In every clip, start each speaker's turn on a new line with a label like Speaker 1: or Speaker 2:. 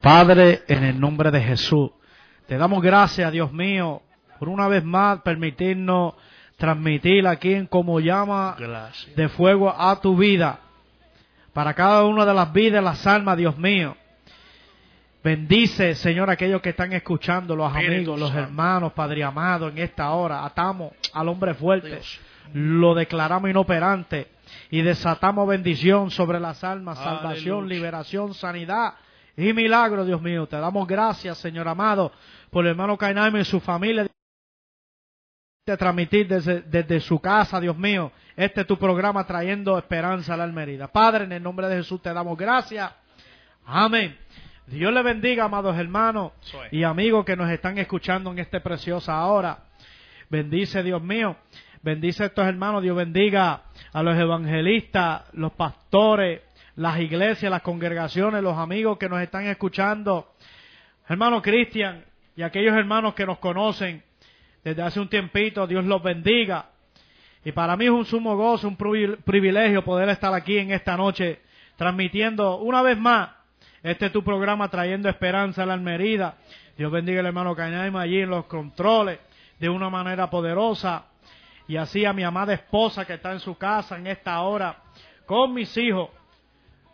Speaker 1: Padre, en el nombre de Jesús, te damos gracias, Dios mío, por una vez más permitirnos transmitir aquí en como llama
Speaker 2: Gracias.
Speaker 1: de fuego a tu vida, para cada una de las vidas, las almas, Dios mío. Bendice, Señor, aquellos que están escuchando, los
Speaker 2: Espíritu
Speaker 1: amigos, los
Speaker 2: Santo.
Speaker 1: hermanos, Padre amado, en esta hora. Atamos al hombre fuerte,
Speaker 2: Dios.
Speaker 1: lo declaramos inoperante y desatamos bendición sobre las almas, salvación, liberación, sanidad y milagro, Dios mío. Te damos gracias, Señor amado, por el hermano Cainame y su familia de transmitir desde, desde su casa, Dios mío, este es tu programa trayendo esperanza a la Almerida. Padre, en el nombre de Jesús te damos gracias. Amén. Dios le bendiga, amados hermanos y amigos que nos están escuchando en esta preciosa hora. Bendice, Dios mío. Bendice a estos hermanos. Dios bendiga a los evangelistas, los pastores, las iglesias, las congregaciones, los amigos que nos están escuchando. Hermano Cristian y aquellos hermanos que nos conocen desde hace un tiempito, Dios los bendiga. Y para mí es un sumo gozo, un privi- privilegio poder estar aquí en esta noche transmitiendo una vez más este es tu programa trayendo esperanza a la Almerida. Dios bendiga al hermano Cañaima allí en los controles de una manera poderosa. Y así a mi amada esposa que está en su casa en esta hora con mis hijos,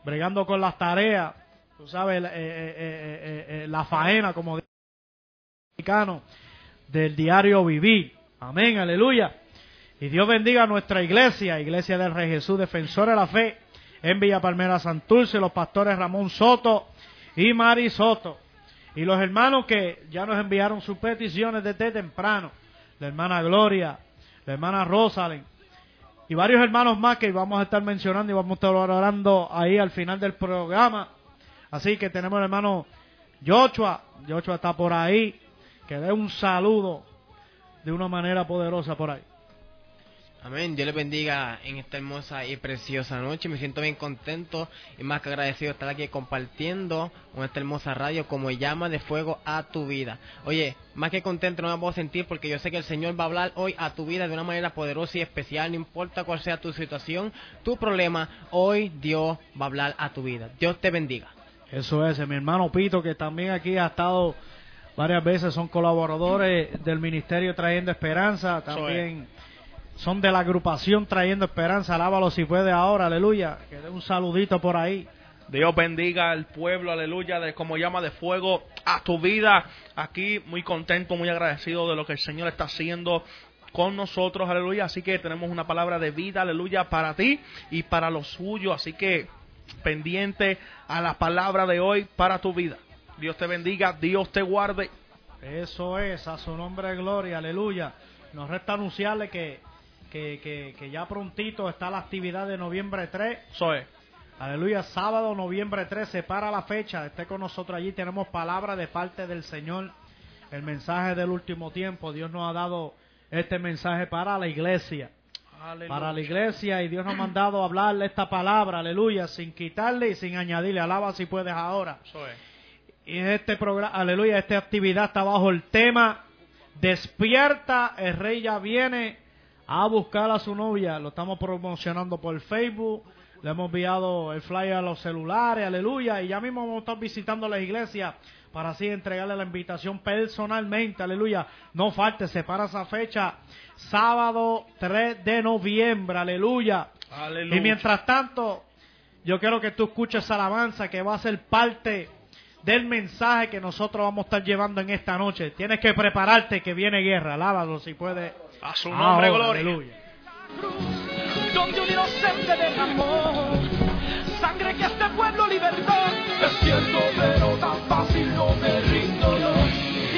Speaker 1: bregando con las tareas, tú sabes, eh, eh, eh, eh, eh, la faena como mexicano del diario vivir. Amén, aleluya. Y Dios bendiga a nuestra iglesia, Iglesia del Rey Jesús, Defensor de la Fe, en Villa Palmera Santurce, los pastores Ramón Soto y Mari Soto. Y los hermanos que ya nos enviaron sus peticiones desde temprano, la hermana Gloria, la hermana Rosalind, y varios hermanos más que vamos a estar mencionando y vamos a estar orando ahí al final del programa. Así que tenemos el hermano Joshua, Joshua está por ahí, que dé un saludo de una manera poderosa por ahí.
Speaker 3: Amén. Dios les bendiga en esta hermosa y preciosa noche. Me siento bien contento y más que agradecido de estar aquí compartiendo con esta hermosa radio como llama de fuego a tu vida. Oye, más que contento no me puedo sentir porque yo sé que el Señor va a hablar hoy a tu vida de una manera poderosa y especial. No importa cuál sea tu situación, tu problema, hoy Dios va a hablar a tu vida. Dios te bendiga.
Speaker 1: Eso es, mi hermano Pito, que también aquí ha estado varias veces, son colaboradores del Ministerio Trayendo Esperanza, también son de la agrupación Trayendo Esperanza, alábalo si puede ahora, aleluya, que dé un saludito por ahí.
Speaker 2: Dios bendiga al pueblo, aleluya, de como llama de fuego a tu vida. Aquí muy contento, muy agradecido de lo que el Señor está haciendo con nosotros, aleluya. Así que tenemos una palabra de vida, aleluya, para ti y para los suyos. Así que pendiente a la palabra de hoy para tu vida. Dios te bendiga, Dios te guarde.
Speaker 1: Eso es, a su nombre de gloria, aleluya. Nos resta anunciarle que, que, que, que ya prontito está la actividad de noviembre 3.
Speaker 2: Eso es.
Speaker 1: Aleluya, sábado, noviembre 3, se para la fecha, esté con nosotros allí, tenemos palabra de parte del Señor, el mensaje del último tiempo, Dios nos ha dado este mensaje para la iglesia,
Speaker 2: Aleluya.
Speaker 1: para la iglesia y Dios nos ha mandado a hablarle esta palabra, aleluya, sin quitarle y sin añadirle, alaba si puedes ahora.
Speaker 2: Es.
Speaker 1: Y este programa, aleluya, esta actividad está bajo el tema Despierta, el rey ya viene a buscar a su novia. Lo estamos promocionando por Facebook. Le hemos enviado el flyer a los celulares, aleluya. Y ya mismo vamos a estar visitando las iglesias para así entregarle la invitación personalmente, aleluya. No falte, se para esa fecha, sábado 3 de noviembre, aleluya.
Speaker 2: Aleluya.
Speaker 1: Y mientras tanto, yo quiero que tú escuches alabanza que va a ser parte del mensaje que nosotros vamos a estar llevando en esta noche. Tienes que prepararte que viene guerra. Alábalo si puede.
Speaker 2: A su nombre,
Speaker 1: Ahora,
Speaker 2: gloria.
Speaker 1: aleluya.
Speaker 4: donde un inocente derramó sangre que este pueblo libertó. Es cierto, pero tan fácil no me rindo yo.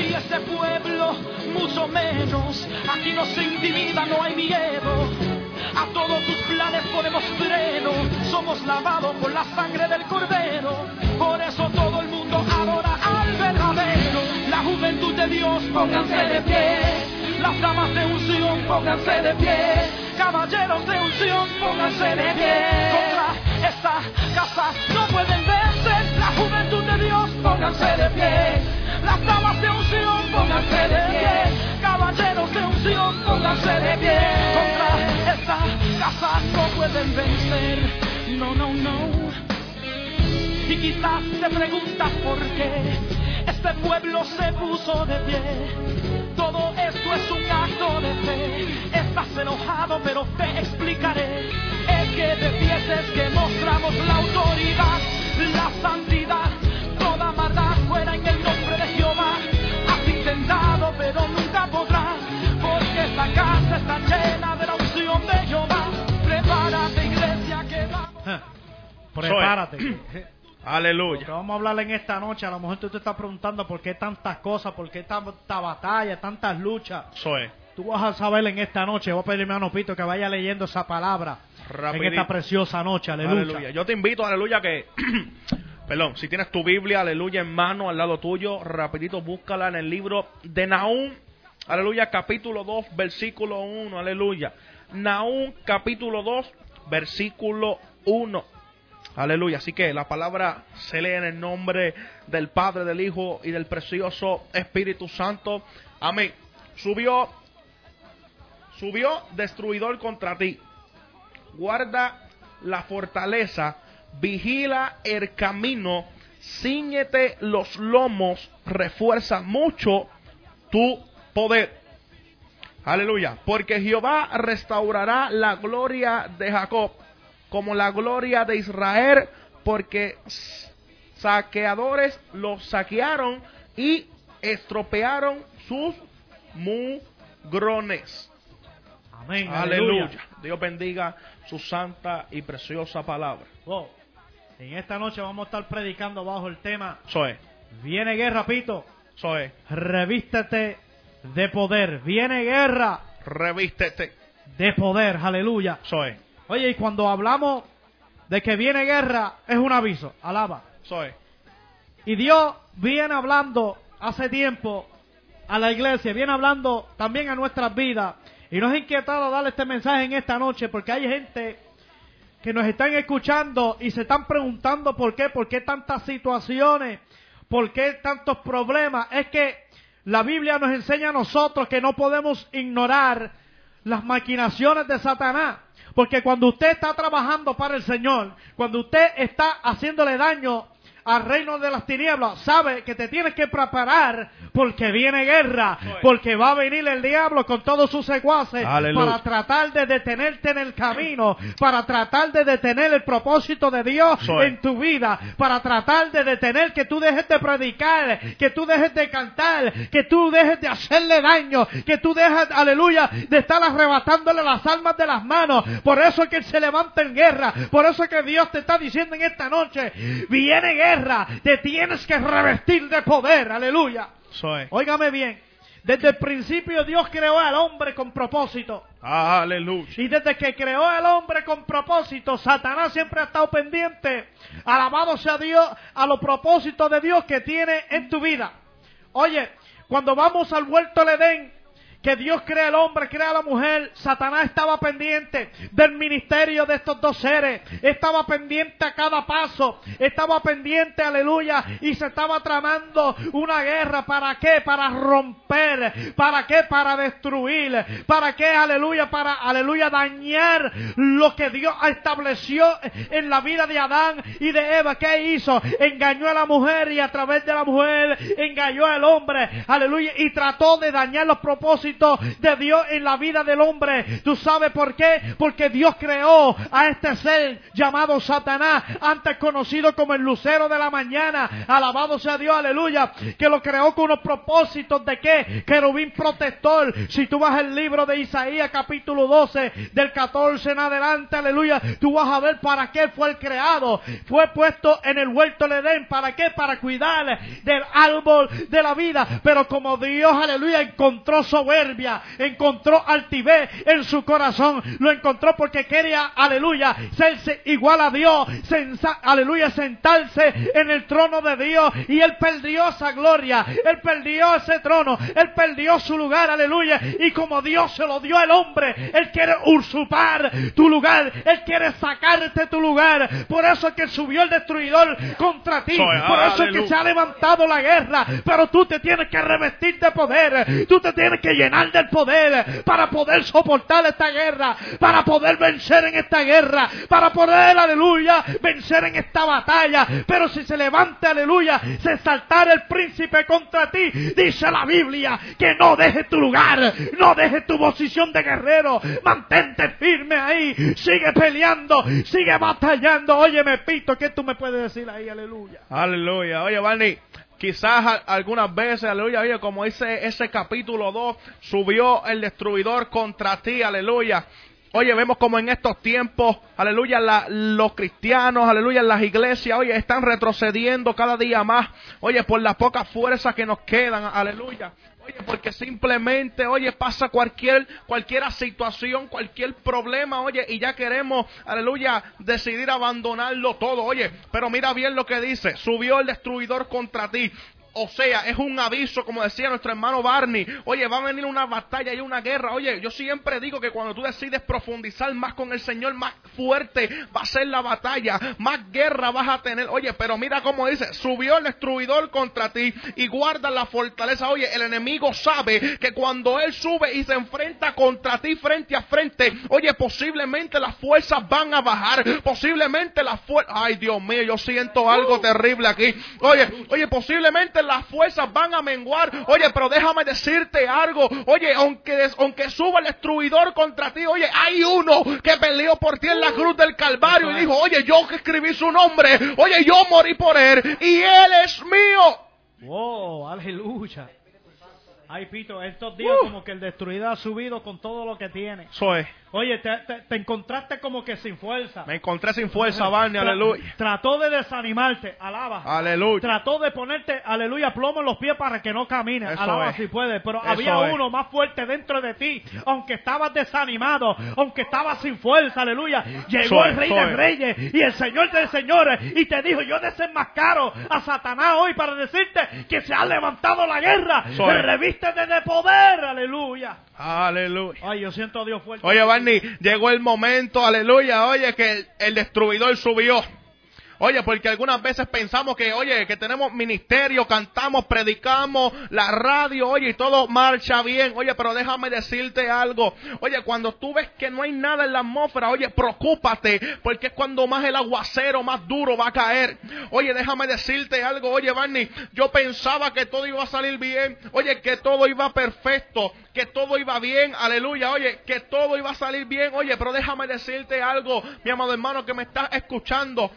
Speaker 4: Y este pueblo, mucho menos, aquí no se intimida, no hay miedo. A todos tus planes ponemos freno, somos lavados por la sangre del cordero. Por eso todo el mundo adora al verdadero. La juventud de Dios, pónganse de pie. Las damas de unción, pónganse de pie. Caballeros de unción, pónganse de pie. Contra esta casa no pueden vencer. La juventud de Dios, pónganse de pie. Las damas de unción, pónganse de pie. Caballeros de unción, pónganse de pie. Contra esta casa no pueden vencer. No, no, no. Y quizás te preguntas por qué este pueblo se puso de pie. Todo esto es un acto de fe. Estás enojado, pero te explicaré. Es que de pies es que mostramos la autoridad, la santidad, toda maldad fuera en el nombre de Jehová. Has intentado, pero nunca podrás, porque esta casa está llena de la unción de Jehová. Prepárate, iglesia, que vamos.
Speaker 1: Prepárate.
Speaker 2: Aleluya.
Speaker 1: Vamos a hablar en esta noche. A lo mejor tú te estás preguntando por qué tantas cosas, por qué tanta batalla, tantas luchas.
Speaker 2: Eso es.
Speaker 1: Tú vas a saber en esta noche. Voy a pedirme a hermano Pito que vaya leyendo esa palabra en esta preciosa noche. Aleluya.
Speaker 2: Aleluya. Yo te invito, aleluya, que... Perdón, si tienes tu Biblia, aleluya, en mano al lado tuyo, rapidito búscala en el libro de Nahum, aleluya, capítulo 2, versículo 1, aleluya. Nahum, capítulo 2, versículo 1. Aleluya. Así que la palabra se lee en el nombre del Padre, del Hijo y del precioso Espíritu Santo. Amén. Subió, subió destruidor contra ti. Guarda la fortaleza, vigila el camino, ciñete los lomos, refuerza mucho tu poder. Aleluya. Porque Jehová restaurará la gloria de Jacob como la gloria de Israel, porque saqueadores los saquearon y estropearon sus mugrones.
Speaker 1: Amén.
Speaker 2: Aleluya. Dios bendiga su santa y preciosa palabra.
Speaker 1: Wow. En esta noche vamos a estar predicando bajo el tema
Speaker 2: es.
Speaker 1: Viene guerra, Pito.
Speaker 2: Es.
Speaker 1: Revístete de poder. Viene guerra
Speaker 2: Revístete.
Speaker 1: de poder. Aleluya.
Speaker 2: Es.
Speaker 1: Oye, y cuando hablamos de que viene guerra, es un aviso. Alaba.
Speaker 2: Es.
Speaker 1: Y Dios viene hablando hace tiempo a la iglesia, viene hablando también a nuestras vidas. Y nos ha inquietado darle este mensaje en esta noche porque hay gente que nos están escuchando y se están preguntando por qué, por qué tantas situaciones, por qué tantos problemas. Es que la Biblia nos enseña a nosotros que no podemos ignorar las maquinaciones de Satanás. Porque cuando usted está trabajando para el Señor, cuando usted está haciéndole daño al reino de las tinieblas, sabe que te tienes que preparar porque viene guerra, porque va a venir el diablo con todos sus secuaces
Speaker 2: Aleluya.
Speaker 1: para tratar de detenerte en el camino, para tratar de detener el propósito de Dios
Speaker 2: Soy.
Speaker 1: en tu vida, para tratar de detener que tú dejes de predicar, que tú dejes de cantar, que tú dejes de hacerle daño, que tú dejes, aleluya, de estar arrebatándole las almas de las manos. Por eso es que Él se levanta en guerra, por eso es que Dios te está diciendo en esta noche, viene guerra, te tienes que revestir de poder, aleluya. Óigame bien, desde el principio Dios creó al hombre con propósito.
Speaker 2: Aleluya.
Speaker 1: Y desde que creó al hombre con propósito, Satanás siempre ha estado pendiente. Alabado sea Dios a los propósitos de Dios que tiene en tu vida. Oye, cuando vamos al huerto del Edén, que Dios crea al hombre, crea a la mujer, Satanás estaba pendiente del ministerio de estos dos seres, estaba pendiente a cada paso, estaba pendiente, aleluya, y se estaba tramando una guerra, ¿para qué? Para romper, ¿para qué? Para destruir, ¿para qué? Aleluya, para, aleluya, dañar lo que Dios estableció en la vida de Adán y de Eva. ¿Qué hizo? Engañó a la mujer y a través de la mujer engañó al hombre, aleluya, y trató de dañar los propósitos de Dios en la vida del hombre. ¿Tú sabes por qué? Porque Dios creó a este ser llamado Satanás, antes conocido como el lucero de la mañana. Alabado sea Dios, aleluya, que lo creó con unos propósitos de qué? Querubín protector. Si tú vas al libro de Isaías capítulo 12, del 14 en adelante, aleluya, tú vas a ver para qué fue el creado. Fue puesto en el huerto de Edén. ¿Para qué? Para cuidar del árbol de la vida. Pero como Dios, aleluya, encontró soberbia, encontró altivez en su corazón, lo encontró porque quería, aleluya, serse igual a Dios, sensa- aleluya, sentarse en el trono de Dios. Y él perdió esa gloria, él perdió ese trono, él perdió su lugar, aleluya, y como Dios se lo dio al hombre, él quiere usurpar tu lugar, él quiere sacarte tu lugar, por eso es que subió el destruidor contra ti,
Speaker 2: Soy,
Speaker 1: por eso es que se ha levantado la guerra, pero tú te tienes que revestir de poder, tú te tienes que llenar del poder para poder soportar esta guerra, para poder vencer en esta guerra, para poder, aleluya, vencer en esta batalla. Pero si se levanta, aleluya, se saltar el príncipe contra ti, dice la Biblia, que no deje tu lugar, no deje tu posición de guerrero, mantente firme ahí, sigue peleando, sigue batallando. Oye, me pito, ¿qué tú me puedes decir ahí? Aleluya.
Speaker 2: Aleluya. Oye, Barney, quizás algunas veces, aleluya, como dice ese capítulo 2, subió el destruidor contra ti, aleluya. Oye, vemos como en estos tiempos, aleluya, la- los cristianos, aleluya, las iglesias, oye, están retrocediendo cada día más, oye, por las pocas fuerzas que nos quedan, aleluya. Oye, porque simplemente, oye, pasa cualquier, cualquier situación, cualquier problema, oye, y ya queremos, aleluya, decidir abandonarlo todo, oye, pero mira bien lo que dice, subió el destruidor contra ti. O sea, es un aviso, como decía nuestro hermano Barney. Oye, va a venir una batalla y una guerra. Oye, yo siempre digo que cuando tú decides profundizar más con el Señor, más fuerte va a ser la batalla, más guerra vas a tener. Oye, pero mira cómo dice, subió el destruidor contra ti y guarda la fortaleza. Oye, el enemigo sabe que cuando él sube y se enfrenta contra ti frente a frente, oye, posiblemente las fuerzas van a bajar, posiblemente las fuerzas, ay Dios mío, yo siento algo terrible aquí. Oye, oye, posiblemente las fuerzas van a menguar. Oye, pero déjame decirte algo. Oye, aunque, aunque suba el destruidor contra ti, oye, hay uno que peleó por ti en la cruz del Calvario y dijo, oye, yo que escribí su nombre, oye, yo morí por él y él es mío.
Speaker 1: Wow, aleluya. Ay, Pito, estos días
Speaker 2: Uh.
Speaker 1: como que el destruido ha subido con todo lo que tiene.
Speaker 2: Es.
Speaker 1: Oye, te, te- te encontraste como que sin fuerza.
Speaker 2: Me encontré sin fuerza, Barney,
Speaker 1: Tra-
Speaker 2: aleluya.
Speaker 1: Trató de desanimarte, alaba.
Speaker 2: Aleluya.
Speaker 1: Trató de ponerte, aleluya, plomo en los pies para que no camines.
Speaker 2: Eso
Speaker 1: Alaba
Speaker 2: es.
Speaker 1: si puede. Pero
Speaker 2: Eso
Speaker 1: había
Speaker 2: es.
Speaker 1: uno más fuerte dentro de ti. Aunque estabas desanimado, aunque estabas sin fuerza, aleluya. Llegó el Rey de
Speaker 2: es.
Speaker 1: Reyes y el Señor de Señores. Y te dijo, yo desenmascaro a Satanás hoy para decirte que se ha levantado la guerra.
Speaker 2: Eso es.
Speaker 1: Revístete de poder, aleluya.
Speaker 2: Aleluya.
Speaker 1: Ay, yo siento a Dios fuerte.
Speaker 2: Oye, Barney, llegó el momento, aleluya, oye, que el, el destruidor subió. Oye, porque algunas veces pensamos que, oye, que tenemos ministerio, cantamos, predicamos, la radio, oye, y todo marcha bien. Oye, pero déjame decirte algo. Oye, cuando tú ves que no hay nada en la atmósfera, oye, preocúpate, porque es cuando más el aguacero, más duro va a caer. Oye, déjame decirte algo. Oye, Barney, yo pensaba que todo iba a salir bien. Oye, que todo iba perfecto, que todo iba bien. Aleluya. Oye, que todo iba a salir bien. Oye, pero déjame decirte algo, mi amado hermano que me estás escuchando.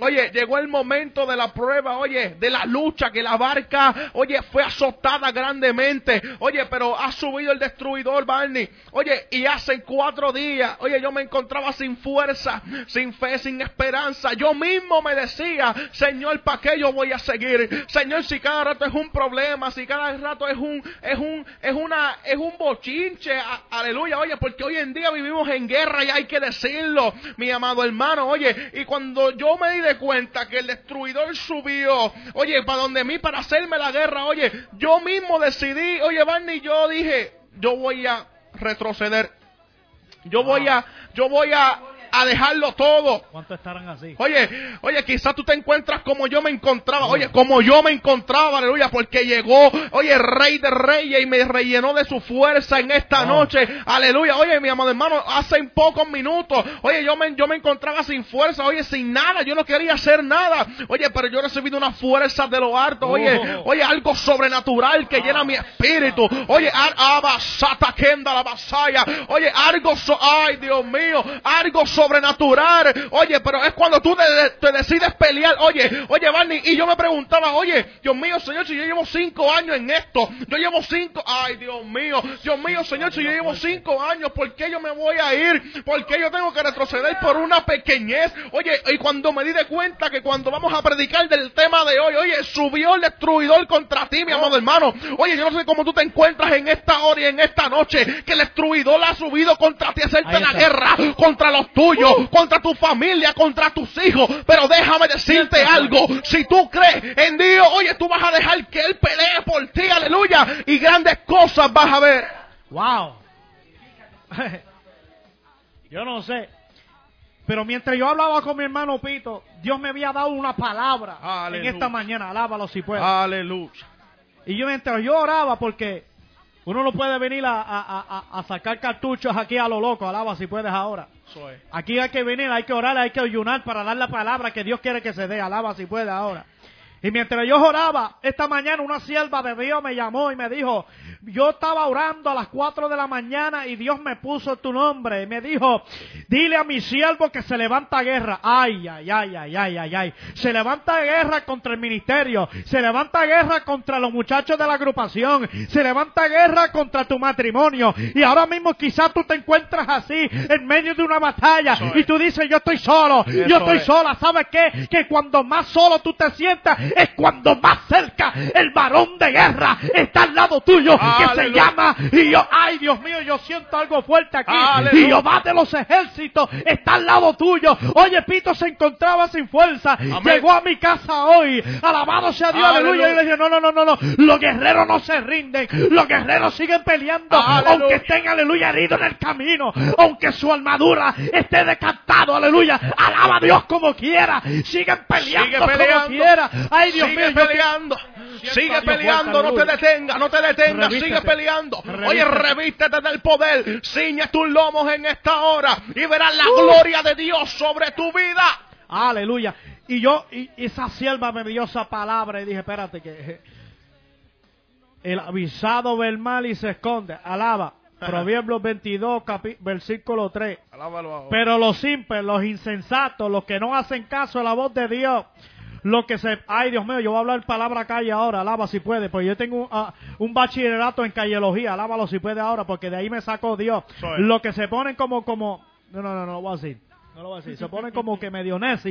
Speaker 2: Oye, llegó el momento de la prueba, oye, de la lucha, que la barca, oye, fue azotada grandemente. Oye, pero ha subido el destruidor, Barney. Oye, y hace cuatro días, oye, yo me encontraba sin fuerza, sin fe, sin esperanza. Yo mismo me decía, Señor, ¿para qué yo voy a seguir? Señor, si cada rato es un problema, si cada rato es un, es un, es una, es un bochinche, aleluya, oye, porque hoy en día vivimos en guerra y hay que decirlo, mi amado hermano, oye, y cuando yo me de cuenta que el destruidor subió, oye, para donde mí, para hacerme la guerra, oye, yo mismo decidí, oye, Barney, yo dije, yo voy a retroceder, yo voy a, yo voy a, a dejarlo todo.
Speaker 1: ¿Cuántos estarán así?
Speaker 2: Oye, oye, quizás tú te encuentras como yo me encontraba. Oye, como yo me encontraba, aleluya, porque llegó, oye, el rey de reyes y me rellenó de su fuerza en esta
Speaker 1: Oh.
Speaker 2: noche. Aleluya. Oye, mi amado hermano, hace pocos minutos, oye, yo me, yo me encontraba sin fuerza, oye, sin nada. Yo no quería hacer nada. Oye, pero yo he recibido una fuerza de lo alto. Oye,
Speaker 1: Oh.
Speaker 2: oye, algo sobrenatural que llena mi espíritu. Oye, ar- abasata kenda la vasaya. Oye, algo, so- ay, Dios mío, algo sobrenatural. Oye, pero es cuando tú te, te decides pelear. Oye, oye, Barney, y yo me preguntaba, oye, Dios mío, Señor, si yo llevo cinco años en esto, yo llevo cinco, ay, Dios mío, Dios mío, Señor, si yo llevo cinco años, ¿por qué yo me voy a ir? ¿Por qué yo tengo que retroceder por una pequeñez? Oye, y cuando me di de cuenta que cuando vamos a predicar del tema de hoy, oye, subió el destruidor contra ti, mi amado hermano. Oye, yo no sé cómo tú te encuentras en esta hora y en esta noche, que el destruidor ha subido contra ti a hacerte la guerra, contra los tuyos, contra tu familia, contra tus hijos. Pero déjame decirte algo, si tú crees en Dios, oye, tú vas a dejar que Él pelee por ti, aleluya, y grandes cosas vas a ver.
Speaker 1: Wow. yo no sé. Pero mientras yo hablaba con mi hermano Pito, Dios me había dado una palabra
Speaker 2: Aleluya.
Speaker 1: en esta mañana. Alábalo si puedes.
Speaker 2: Aleluya.
Speaker 1: Y yo mientras yo oraba porque Uno no puede venir a, a- a- a sacar cartuchos aquí a lo loco, alaba si puedes ahora. Aquí hay que venir, hay que orar, hay que ayunar para dar la palabra que Dios quiere que se dé, alaba si puede ahora. Y mientras yo oraba, esta mañana una sierva de Dios me llamó y me dijo, yo estaba orando a las 4 de la mañana y Dios me puso tu nombre. Y me dijo, dile a mi siervo que se levanta guerra. Ay, ay, ay, ay, ay, ay, ay. Se levanta guerra contra el ministerio. Se levanta guerra contra los muchachos de la agrupación. Se levanta guerra contra tu matrimonio. Y ahora mismo quizás tú te encuentras así, en medio de una batalla.
Speaker 2: Eso
Speaker 1: Y tú dices, yo estoy solo. Yo estoy
Speaker 2: es.
Speaker 1: sola. ¿Sabes qué? Que cuando más solo tú te sientas, es cuando más cerca el varón de guerra está al lado tuyo, que se
Speaker 2: Aleluya.
Speaker 1: llama, y yo, ay Dios mío, yo siento algo fuerte aquí,
Speaker 2: Aleluya.
Speaker 1: y Jehová de los ejércitos está al lado tuyo. Oye, Pito se encontraba sin fuerza, llegó a mi casa hoy, alabado sea Dios, aleluya,
Speaker 2: Aleluya.
Speaker 1: y le dije, no, no, no, no, no, los guerreros no se rinden, los guerreros siguen peleando,
Speaker 2: Aleluya.
Speaker 1: aunque estén, aleluya, heridos en el camino, aunque su armadura esté decantado, aleluya, alaba a Dios como quiera, siguen peleando,
Speaker 2: Sigue
Speaker 1: como quiera, ay Dios
Speaker 2: sigue
Speaker 1: mío,
Speaker 2: peleando. Sigue peleando, no te detengas, no te detengas, sigue peleando. Oye, revístete del poder, ciñe tus lomos en esta hora y verás la
Speaker 1: Uh.
Speaker 2: gloria de Dios sobre tu vida.
Speaker 1: Aleluya. Y yo, y esa sierva me dio esa palabra y dije, espérate que eh, el avisado ve el mal y se esconde. Alaba. Proverbios 22, capi- versículo 3.
Speaker 2: Alábalo.
Speaker 1: Pero los simples, los insensatos, los que no hacen caso a la voz de Dios, los que se... Ay, Dios mío, yo voy a hablar palabra calle ahora, alaba si puede, porque yo tengo un, ah, un bachillerato en callelogía, alábalo si puede ahora, porque de ahí me sacó Dios. Los que se ponen como, como... No, no, no, no lo voy a decir. No lo voy a decir. Se ponen como que medio
Speaker 2: es.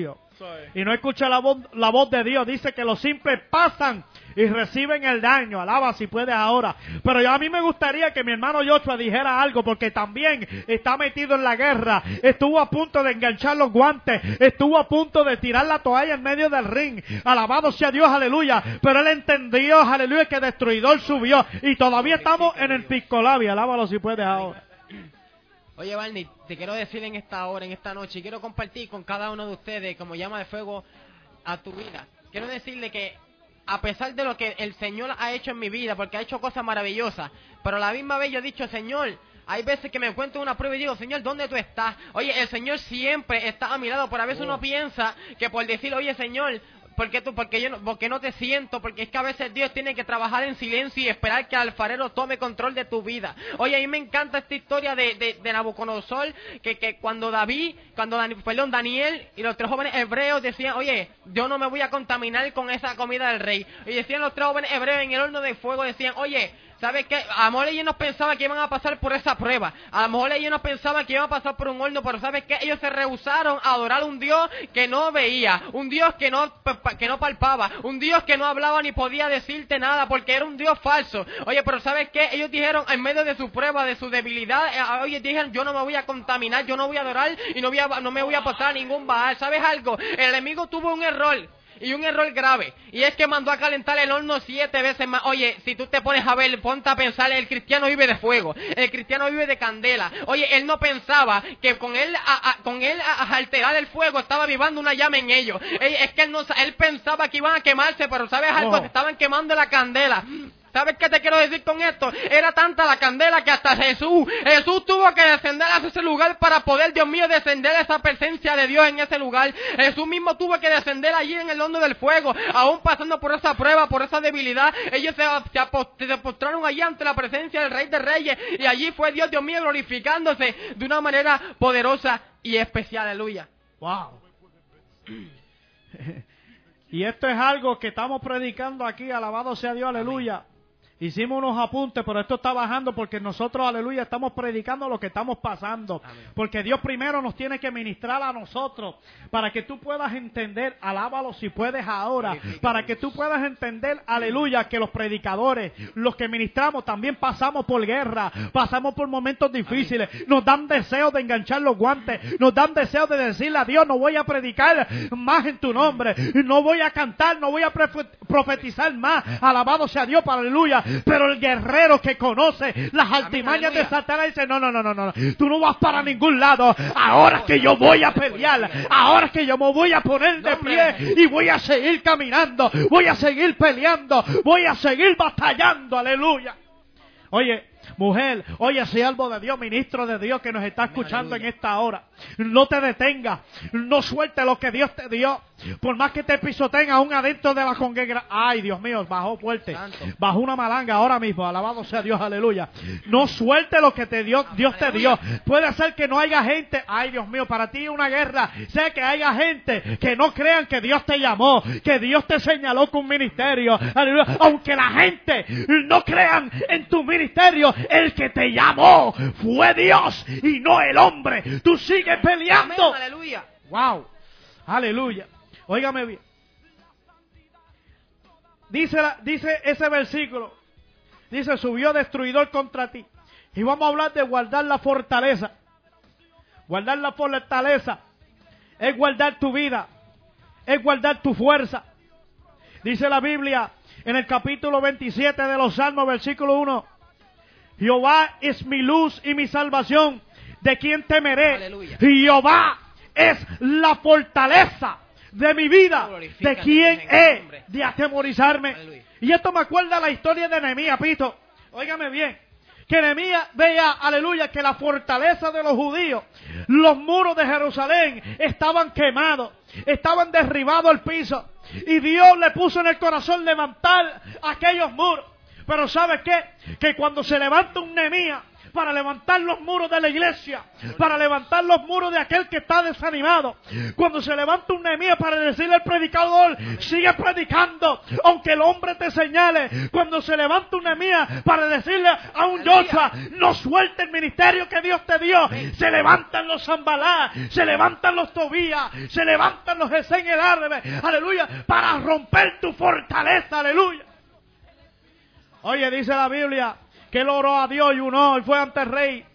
Speaker 1: y no escucha la voz, la voz de Dios. Dice que los simples pasan y reciben el daño. Alaba si puedes ahora. Pero yo, a mí me gustaría que mi hermano Joshua dijera algo porque también está metido en la guerra. Estuvo a punto de enganchar los guantes. Estuvo a punto de tirar la toalla en medio del ring. Alabado sea Dios, aleluya. Pero él entendió, aleluya, que destruidor subió. Y todavía estamos en el pisco labio. Alábalo si puedes ahora.
Speaker 3: Oye, Barney, te quiero decir en esta hora, en esta noche, quiero compartir con cada uno de ustedes como llama de fuego a tu vida. Quiero decirle que a pesar de lo que el Señor ha hecho en mi vida, porque ha hecho cosas maravillosas, pero a la misma vez yo he dicho, Señor, hay veces que me encuentro en una prueba y digo, Señor, ¿dónde tú estás? Oye, el Señor siempre está a mi lado, pero a veces uno piensa que por decir, oye, Señor, ¿Por qué tú? Porque yo no, porque no te siento, porque es que a veces Dios tiene que trabajar en silencio y esperar que el alfarero tome control de tu vida. Oye, a mí me encanta esta historia de, de, de Nabucodonosor, que, que cuando David, cuando Dani- perdón, Daniel y los tres jóvenes hebreos decían, oye, yo no me voy a contaminar con esa comida del rey. Y decían los tres jóvenes hebreos en el horno de fuego, decían, oye, ¿Sabes qué? A lo mejor ellos no pensaban que iban a pasar por esa prueba. A lo mejor ellos no pensaban que iban a pasar por un horno, pero ¿sabes qué? Ellos se rehusaron a adorar a un Dios que no veía, un Dios que no, que no palpaba, un Dios que no hablaba ni podía decirte nada, porque era un Dios falso. Oye, pero ¿sabes qué? Ellos dijeron, en medio de su prueba, de su debilidad, eh, oye, dijeron, yo no me voy a contaminar, yo no voy a adorar y no, voy a, no me voy a pasar a ningún Baal. ¿Sabes algo? El enemigo tuvo un error. Y un error grave. Y es que mandó a calentar el horno siete veces más. Oye, si tú te pones a ver, ponte a pensar, el cristiano vive de fuego. El cristiano vive de candela. Oye, él no pensaba que con él, a- a- con él a- alterar el fuego estaba vivando una llama en ellos. Es que él, no, él pensaba que iban a quemarse, pero ¿sabes algo?
Speaker 1: Oh.
Speaker 3: Estaban quemando la candela. ¿Sabes qué te quiero decir con esto? Era tanta la candela que hasta Jesús, Jesús tuvo que descender a ese lugar para poder, Dios mío, descender esa presencia de Dios en ese lugar. Jesús mismo tuvo que descender allí en el horno del fuego, aún pasando por esa prueba, por esa debilidad. Ellos se, se postraron allí ante la presencia del Rey de Reyes y allí fue Dios, Dios mío, glorificándose de una manera poderosa y especial. Aleluya.
Speaker 1: Wow. Y esto es algo que estamos predicando aquí, alabado sea Dios, aleluya. Hicimos unos apuntes, pero esto está bajando porque nosotros, aleluya, estamos predicando lo que estamos pasando. Porque Dios primero nos tiene que ministrar a nosotros para que tú puedas entender, alábalo si puedes ahora, para que tú puedas entender, aleluya, que los predicadores, los que ministramos, también pasamos por guerra, pasamos por momentos difíciles, nos dan deseo de enganchar los guantes, nos dan deseo de decirle a Dios, no voy a predicar más en tu nombre, no voy a cantar, no voy a profe- profetizar más, alabado sea Dios, aleluya, pero el guerrero que conoce las altimañas de. Satanás dice, no, no, no, no, no, tú no vas para ningún lado, ahora que yo voy a pelear, ahora que yo me voy a poner de pie y voy a seguir caminando, voy a seguir peleando, voy a seguir batallando, aleluya. Oye, mujer, oye, siervo de Dios, ministro de Dios que nos está escuchando en esta hora. No te detengas, no suelte lo que Dios te dio. Por más que te pisoteen aún adentro de la congregación. Ay, Dios mío, bajó fuerte. Bajó una malanga ahora mismo. Alabado sea Dios, aleluya. No suelte lo que te dio, Dios te dio. Puede ser que no haya gente. Ay, Dios mío, para ti es una guerra. Sé que haya gente que no crean que Dios te llamó, que Dios te señaló con un ministerio. Aleluya. Aunque la gente no crean en tu ministerio, el que te llamó fue Dios y no el hombre. Tú sigues peleando.
Speaker 3: Amén, aleluya.
Speaker 1: Wow. Aleluya. Óigame bien. Dice, la- dice ese versículo. Dice, subió destruidor contra ti. Y vamos a hablar de guardar la fortaleza. Guardar la fortaleza es guardar tu vida. Es guardar tu fuerza. Dice la Biblia en el capítulo 27 de los Salmos, versículo 1. Jehová es mi luz y mi salvación. ¿De quién temeré?
Speaker 3: Aleluya.
Speaker 1: Jehová es la fortaleza de mi vida. ¿De quién he de atemorizarme?
Speaker 3: Aleluya.
Speaker 1: Y esto me acuerda la historia de Nehemías, Pito. Óigame bien. Que Nehemías vea, aleluya, que la fortaleza de los judíos, los muros de Jerusalén estaban quemados, estaban derribados al piso. Y Dios le puso en el corazón levantar aquellos muros. Pero ¿sabes qué? Que cuando se levanta un Nehemías para levantar los muros de la iglesia, para levantar los muros de aquel que está desanimado, cuando se levanta un Nehemías para decirle al predicador, sigue predicando, aunque el hombre te señale, cuando se levanta un Nehemías para decirle a un Joshua, no suelte el ministerio que Dios te dio, se levantan los Zambalá, se levantan los Tobías, se levantan los Gesén el árabe, aleluya, para romper tu fortaleza, aleluya. Oye, dice la Biblia que él oró a Dios y unó, él fue ante el rey.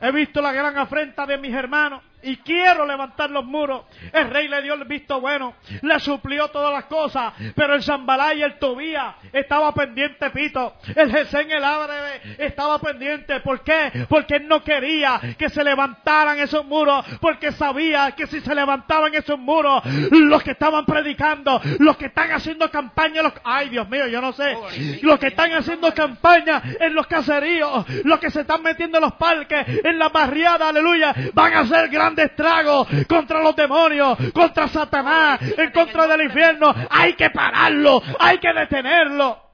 Speaker 1: He visto la gran afrenta de mis hermanos y quiero levantar los muros. El rey le dio el visto bueno, le suplió todas las cosas, pero el Zambalá y el Tobía estaba pendiente, Pito. El Gesén, el árabe, estaba pendiente. ¿Por qué? Porque él no quería que se levantaran esos muros, porque sabía que si se levantaban esos muros, los que estaban predicando, los que están haciendo campaña, los... ay Dios mío, yo no sé, los que están haciendo campaña en los caseríos, los que se están metiendo en los parques, en la barriada, aleluya, van a hacer grandes estragos contra los demonios, contra Satanás, en contra del infierno. Hay que pararlo, hay que detenerlo.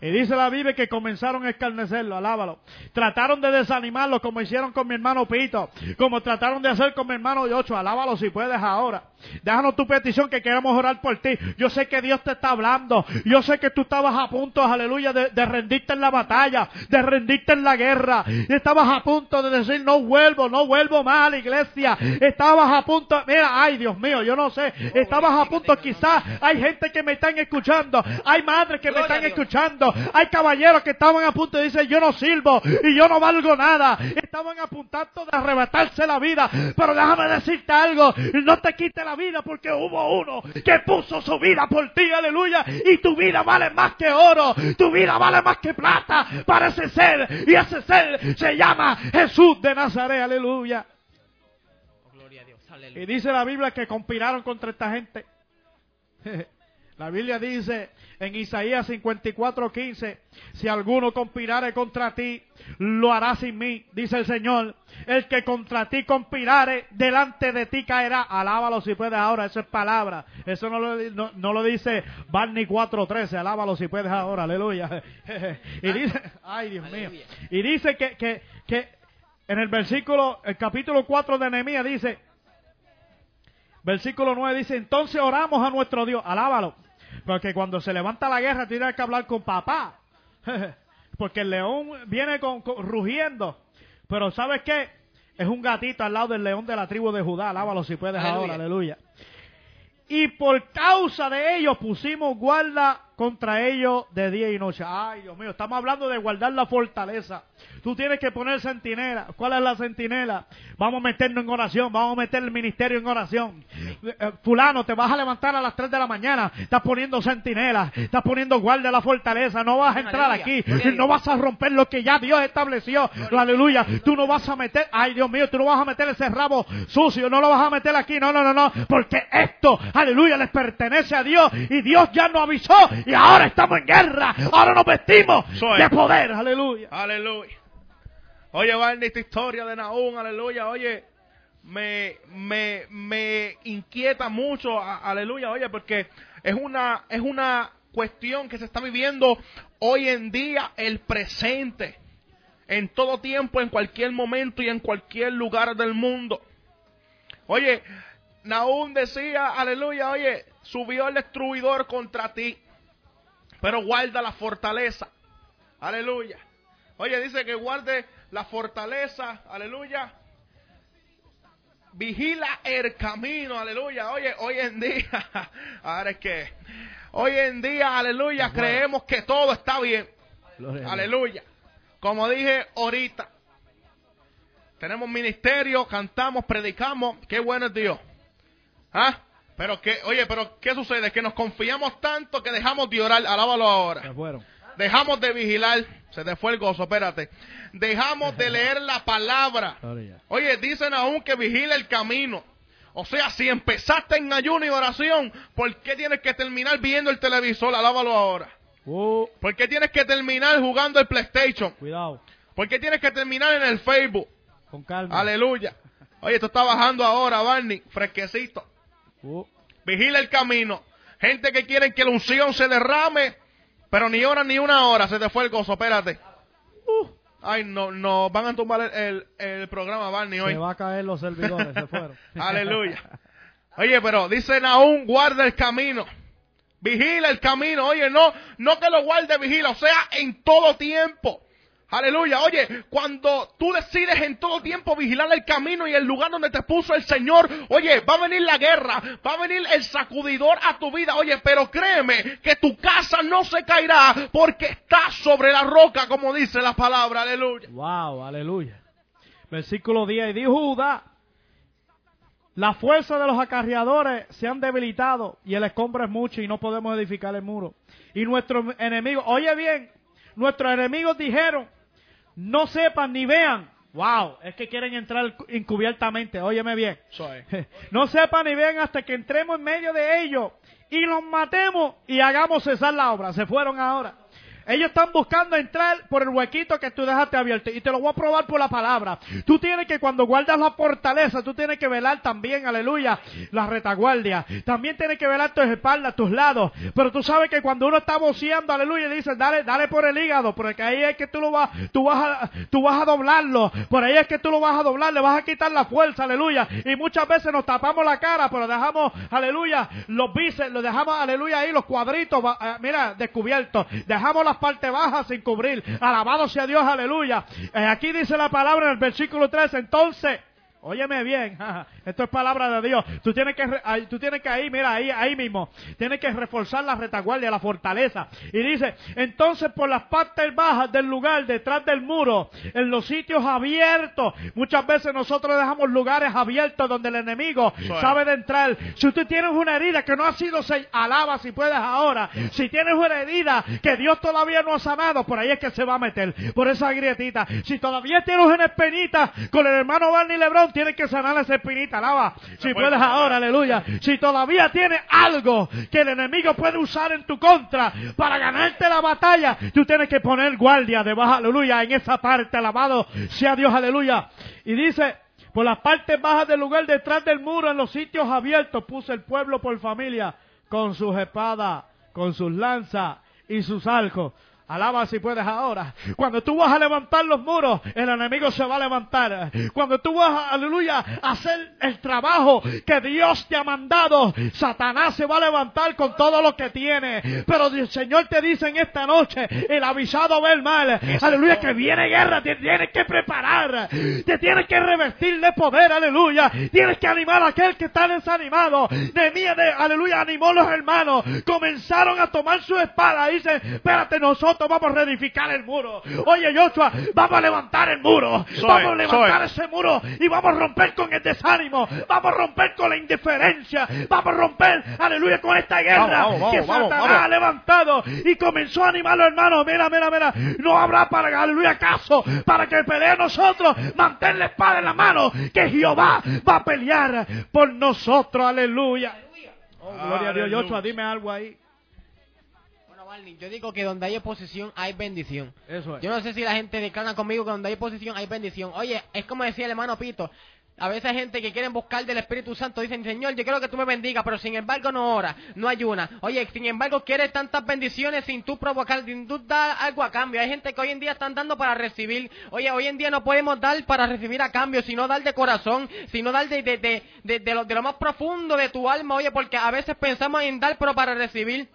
Speaker 1: Y dice la Biblia que comenzaron a escarnecerlo, alábalo. Trataron de desanimarlo como hicieron con mi hermano Pito, como trataron de hacer con mi hermano Yocho, alábalo si puedes ahora. Déjanos tu petición que queremos orar por ti. Yo sé que Dios te está hablando. Yo sé que tú estabas a punto, aleluya, de, de rendirte en la batalla, de rendirte en la guerra. Y estabas a punto de decir, no vuelvo, no vuelvo más a la iglesia. Estabas a punto, mira, ay Dios mío, yo no sé. Estabas a punto, quizás hay gente que me están escuchando. Hay madres que me están escuchando. Hay caballeros que estaban a punto de decir, yo no sirvo y yo no valgo nada. Estaban a punto de arrebatarse la vida. Pero déjame decirte algo, no te quite la vida porque hubo uno que puso su vida por ti, aleluya. Y tu vida vale más que oro, tu vida vale más que plata para ese ser. Y ese ser se llama Jesús de Nazaret, aleluya.
Speaker 3: Oh, gloria a Dios.
Speaker 1: Y
Speaker 3: Aleluya.
Speaker 1: dice la Biblia que conspiraron contra esta gente. La Biblia dice en Isaías 54:15, si alguno conspirare contra ti, lo hará sin mí, dice el Señor. El que contra ti conspirare, delante de ti caerá. Alábalo si puedes ahora, eso es palabra. Eso no lo, no, no lo dice Barney 4:13, alábalo si puedes ahora, aleluya. Y dice, ay Dios mío. Y dice que, que, que en el versículo, el capítulo 4 de Nehemías dice, Versículo 9 dice, entonces oramos a nuestro Dios, alábalo. Porque cuando se levanta la guerra tiene que hablar con papá. Porque el león viene con, con- rugiendo. Pero ¿sabes qué? Es un gatito al lado del león de la tribu de Judá. Alábalo si puedes
Speaker 3: Aleluya.
Speaker 1: ahora, aleluya. Y por causa de ellos pusimos guarda contra ellos de día y noche. Ay, Dios mío, estamos hablando de guardar la fortaleza. Tú tienes que poner centinela. ¿Cuál es la centinela? Vamos a meternos en oración, vamos a meter el ministerio en oración. Eh, Fulano, te vas a levantar a las 3 de la mañana, estás poniendo centinela, estás poniendo guardia a la fortaleza, no vas a entrar aquí, no vas a romper lo que ya Dios estableció. Aleluya. Tú no vas a meter, ay Dios mío, tú no vas a meter ese rabo sucio, no lo vas a meter aquí, no, no, no, no, porque esto, aleluya, les pertenece a Dios y Dios ya nos avisó y ahora estamos en guerra. Ahora nos vestimos
Speaker 2: Soy.
Speaker 1: de poder. Aleluya.
Speaker 2: Aleluya. Oye, Barney, esta historia de Nahum, aleluya, oye, me, me, me inquieta mucho, aleluya, oye, porque es una, es una cuestión que se está viviendo hoy en día, el presente, en todo tiempo, en cualquier momento y en cualquier lugar del mundo. Oye, Nahum decía, aleluya, oye, subió el destruidor contra ti, pero guarda la fortaleza. Aleluya. Oye, dice que guarde la fortaleza. Aleluya. Vigila el camino. Aleluya. Oye, hoy en día. Ahora es que. Hoy en día, aleluya, creemos que todo está bien. Aleluya. Como dije ahorita. Tenemos ministerio, cantamos, predicamos. Qué bueno es Dios. ¿Ah? Pero que, oye, pero ¿qué sucede? Que nos confiamos tanto que dejamos de orar. Alábalo ahora.
Speaker 1: Se fueron.
Speaker 2: Dejamos de vigilar. Se te fue el gozo, espérate. Dejamos de leer la palabra. Oye, dicen aún que vigila el camino. O sea, si empezaste en ayuno y oración, ¿por qué tienes que terminar viendo el televisor? Alábalo ahora.
Speaker 1: Uh,
Speaker 2: ¿Por qué tienes que terminar jugando el PlayStation?
Speaker 1: cuidado.
Speaker 2: ¿Por qué tienes que terminar en el Facebook?
Speaker 1: Con calma.
Speaker 2: Aleluya. Oye, esto está bajando ahora, Barney, fresquecito.
Speaker 1: Uh,
Speaker 2: Vigila el camino. Gente que quieren que la unción se derrame, pero ni hora ni una hora. Se te fue el gozo, espérate. Uh, ay, no, no, van a tumbar el, el- el programa, Barney, hoy.
Speaker 1: se va a caer los servidores. se fueron.
Speaker 2: Aleluya. Oye, pero dice Nahum, guarda el camino. Vigila el camino. Oye, no, no que lo guarde, vigila. O sea, en todo tiempo. Aleluya. Oye, cuando tú decides en todo tiempo vigilar el camino y el lugar donde te puso el Señor, oye, va a venir la guerra, va a venir el sacudidor a tu vida. Oye, pero créeme que tu casa no se caerá porque está sobre la roca, como dice la palabra. Aleluya.
Speaker 1: Wow, aleluya. Versículo 10. Y dijo Judá, la fuerza de los acarreadores se han debilitado y el escombro es mucho y no podemos edificar el muro. Y nuestros enemigos, oye bien, nuestros enemigos dijeron, no sepan ni vean. Wow, es que quieren entrar encubiertamente, óyeme bien.
Speaker 2: Soy.
Speaker 1: No sepan ni vean hasta que entremos en medio de ellos y los matemos y hagamos cesar la obra. Se fueron ahora. Ellos están buscando entrar por el huequito que tú dejaste abierto. Y te lo voy a probar por la palabra. Tú tienes que cuando guardas la fortaleza, tú tienes que velar también, aleluya, la retaguardia. También tienes que velar tus espaldas, tus lados. Pero tú sabes que cuando uno está boceando, aleluya, dice, dale, dale por el hígado, porque ahí es que tú lo vas, tú vas a, tú vas a doblarlo. Por ahí es que tú lo vas a doblar, le vas a quitar la fuerza, aleluya. Y muchas veces nos tapamos la cara, pero dejamos, aleluya, los bíceps, los dejamos, aleluya, ahí los cuadritos, eh, mira, descubiertos. Dejamos las partes bajas sin cubrir. Alabado sea Dios, aleluya. Eh, aquí dice la palabra en el versículo 3, entonces, Óyeme bien, esto es palabra de Dios. Tú tienes que, tú tienes que ahí, mira, ahí, ahí mismo, tienes que reforzar la retaguardia, la fortaleza. Y dice, entonces por las partes bajas del lugar, detrás del muro, en los sitios abiertos, muchas veces nosotros dejamos lugares abiertos donde el enemigo sabe de entrar. Si tú tienes una herida que no ha sido se alaba si puedes ahora. Si tienes una herida que Dios todavía no ha sanado, por ahí es que se va a meter, por esa grietita. Si todavía tienes una espinita con el hermano Barney Lebron, tienes que sanar esa espinita, alaba. Si
Speaker 2: puede
Speaker 1: puedes ahora, aleluya. Si todavía tienes algo que el enemigo puede usar en tu contra para ganarte la batalla, tú tienes que poner guardia debajo, aleluya, en esa parte, alabado sea Dios, aleluya. Y dice, por las partes bajas del lugar detrás del muro, en los sitios abiertos, puse el pueblo por familia, con sus espadas, con sus lanzas y sus arcos. Alaba si puedes ahora. Cuando tú vas a levantar los muros, el enemigo se va a levantar. Cuando tú vas, aleluya, a hacer el trabajo que Dios te ha mandado, Satanás se va a levantar con todo lo que tiene. Pero el Señor te dice en esta noche, el avisado ve el mal. Aleluya, que viene guerra, te tienes que preparar. Te tienes que revestir de poder, aleluya. Tienes que animar a aquel que está desanimado. Nehemías, de, aleluya, animó los hermanos. Comenzaron a tomar su espada. Dicen, espérate, nosotros vamos a reedificar el muro. Oye, Joshua, vamos a levantar el muro.
Speaker 2: Soy,
Speaker 1: vamos a levantar
Speaker 2: soy.
Speaker 1: ese muro y vamos a romper con el desánimo. Vamos a romper con la indiferencia. Vamos a romper, aleluya, con esta guerra
Speaker 2: Vamos, vamos,
Speaker 1: que
Speaker 2: vamos,
Speaker 1: Satanás ha levantado. Y comenzó a animar a los hermanos. Mira, mira, mira. No habrá para, aleluya, caso para que pelee nosotros. Mantén la espada en la mano. Que Jehová va a pelear por nosotros. Aleluya. Oh, gloria a Dios. Joshua, dime algo ahí.
Speaker 3: Barney, yo digo que donde hay oposición hay bendición.
Speaker 1: Eso es.
Speaker 3: Yo no sé si la gente declara conmigo que donde hay oposición hay bendición. Oye, es como decía el hermano Pito. A veces hay gente que quieren buscar del Espíritu Santo, dicen, Señor, yo quiero que tú me bendigas, pero sin embargo no ora, no ayuna. Oye, sin embargo quieres tantas bendiciones sin tú provocar, sin tú dar algo a cambio. Hay gente que hoy en día están dando para recibir. Oye, hoy en día no podemos dar para recibir a cambio, sino dar de corazón, sino dar de, de, de, de, de lo, de lo más profundo de tu alma. Oye, porque a veces pensamos en dar, pero para recibir.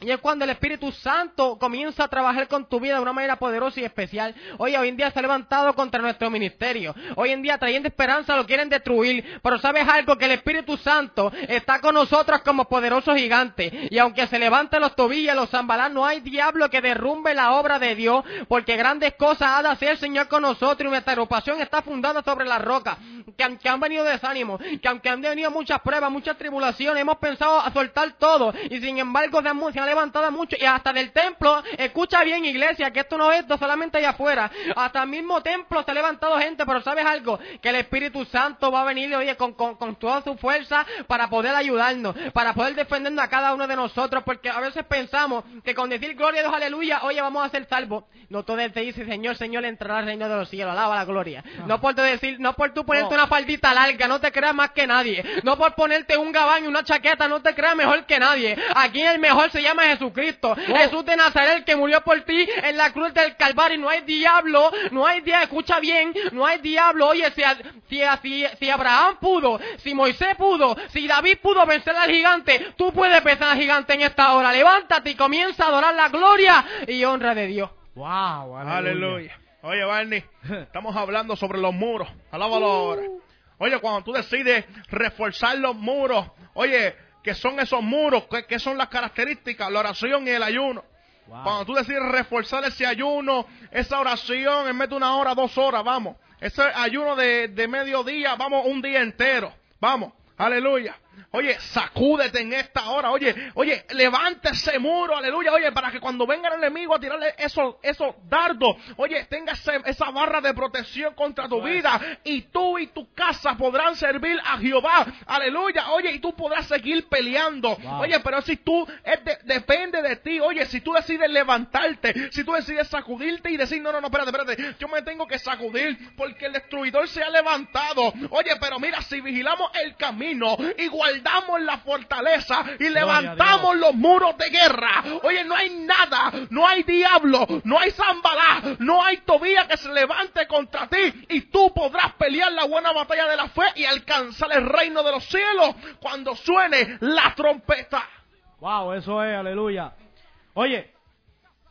Speaker 3: Y es cuando el Espíritu Santo comienza a trabajar con tu vida de una manera poderosa y especial. Oye, hoy en día se ha levantado contra nuestro ministerio. Hoy en día trayendo esperanza lo quieren destruir. Pero sabes algo, que el Espíritu Santo está con nosotros como poderoso gigante. Y aunque se levanten los tobillos, los zambalán, no hay diablo que derrumbe la obra de Dios. Porque grandes cosas ha de hacer el Señor con nosotros. Y nuestra agrupación está fundada sobre la roca. Que aunque han venido desánimos, que aunque han venido muchas pruebas, muchas tribulaciones, hemos pensado a soltar todo. Y sin embargo, se han, se han levantado mucho. Y hasta del templo, escucha bien iglesia, que esto no es solamente allá afuera. Hasta el mismo templo se ha levantado gente. Pero sabes algo, que el Espíritu Santo va a venir, oye, con, con, con toda su fuerza para poder ayudarnos, para poder defendernos a cada uno de nosotros. Porque a veces pensamos que con decir gloria a Dios, aleluya, oye, vamos a ser salvos. No todo te dice, Señor, Señor, entrará al reino de los cielos, alaba la gloria. No por tú decir, no por tú ponerte. Una faldita larga, no te creas más que nadie. No por ponerte un gabán y una chaqueta, no te creas mejor que nadie. Aquí el mejor se llama Jesucristo. Jesús de Nazaret, que murió por ti en la cruz del Calvario. No hay diablo, no hay diablo, escucha bien, no hay diablo. Oye, si, si, si, si Abraham pudo, si Moisés pudo, si David pudo vencer al gigante, tú puedes vencer al gigante en esta hora. Levántate y comienza a adorar la gloria y honra de Dios.
Speaker 1: Wow, aleluya.
Speaker 2: Aleluya. Oye, Barney, estamos hablando sobre los muros. Alábalo ahora. Oye, cuando tú decides reforzar los muros, oye, ¿qué son esos muros? ¿Qué, qué son las características? La oración y el ayuno.
Speaker 1: Wow.
Speaker 2: Cuando tú decides reforzar ese ayuno, esa oración, en vez de una hora, dos horas, vamos. Ese ayuno de, de mediodía, vamos, un día entero. Vamos, aleluya. Oye, sacúdete en esta hora. Oye, oye, levanta ese muro, aleluya. Oye, para que cuando venga el enemigo a tirarle esos, esos dardos, oye, tenga ese- esa barra de protección contra tu vida. Y tú y tu casa podrán servir a Jehová. Aleluya. Oye, y tú podrás seguir peleando.
Speaker 1: Wow.
Speaker 2: Oye, pero si tú, es de- depende de ti. Oye, si tú decides levantarte, si tú decides sacudirte y decir, no, no, no, espérate, espérate, yo me tengo que sacudir porque el destruidor se ha levantado. Oye, pero mira, si vigilamos el camino y guardamos la fortaleza y levantamos los muros de guerra, oye, no hay nada, no hay diablo, no hay zambalá, no hay tobía que se levante contra ti y tú podrás pelear la buena batalla de la fe y alcanzar el reino de los cielos cuando suene la trompeta.
Speaker 1: Wow, eso es, aleluya. Oye,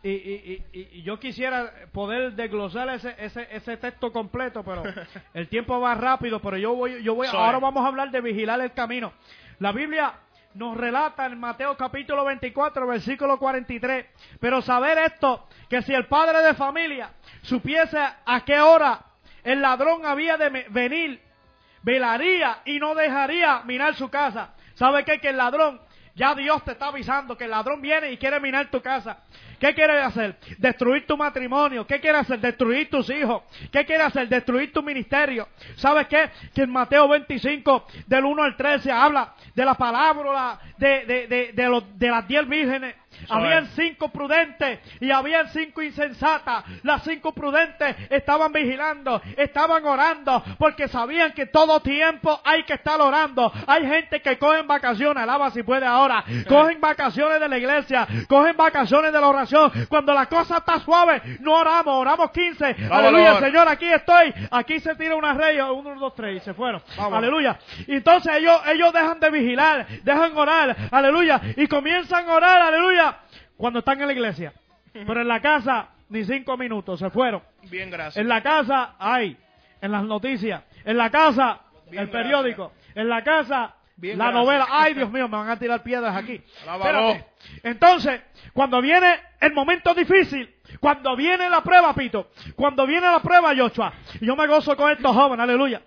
Speaker 1: y, y, y, y yo quisiera poder desglosar ese, ese, ese texto completo, pero el tiempo va rápido, pero yo voy, yo voy, ahora vamos a hablar de vigilar el camino. La Biblia nos relata en Mateo capítulo 24, versículo 43, pero saber esto, que si el padre de familia supiese a qué hora el ladrón había de venir, velaría y no dejaría minar su casa. ¿Sabe qué? Que el ladrón, ya Dios te está avisando que el ladrón viene y quiere minar tu casa. ¿Qué quiere hacer? Destruir tu matrimonio. ¿Qué quiere hacer? Destruir tus hijos. ¿Qué quiere hacer? Destruir tu ministerio. ¿Sabes qué? Que en Mateo 25, del 1 al 13, habla de la palabra de, de, de, de, los- las diez vírgenes. Habían cinco prudentes y habían cinco insensatas. Las cinco prudentes estaban vigilando, estaban orando, porque sabían que todo tiempo hay que estar orando. Hay gente que cogen vacaciones, alaba si puede ahora, cogen vacaciones de la iglesia, cogen vacaciones de la oración. Cuando la cosa está suave, no oramos, oramos 15. Aleluya. Señor, aquí estoy. Aquí se tira una rey, uno, dos, tres, y se fueron.
Speaker 2: Vamos.
Speaker 1: Aleluya. Entonces ellos, ellos dejan de vigilar, dejan orar, aleluya, y comienzan a orar, aleluya, cuando están en la iglesia. Pero en la casa, ni cinco minutos, se fueron.
Speaker 2: Bien, gracias.
Speaker 1: En la casa, hay, en las noticias. En la casa,
Speaker 2: Bien,
Speaker 1: el periódico. En la casa,
Speaker 2: Bien,
Speaker 1: la
Speaker 2: gracias.
Speaker 1: novela. Ay, Dios mío, me van a tirar piedras aquí. Espérate. Entonces, cuando viene el momento difícil, cuando viene la prueba, Pito, cuando viene la prueba, Joshua, y yo me gozo con estos jóvenes, aleluya.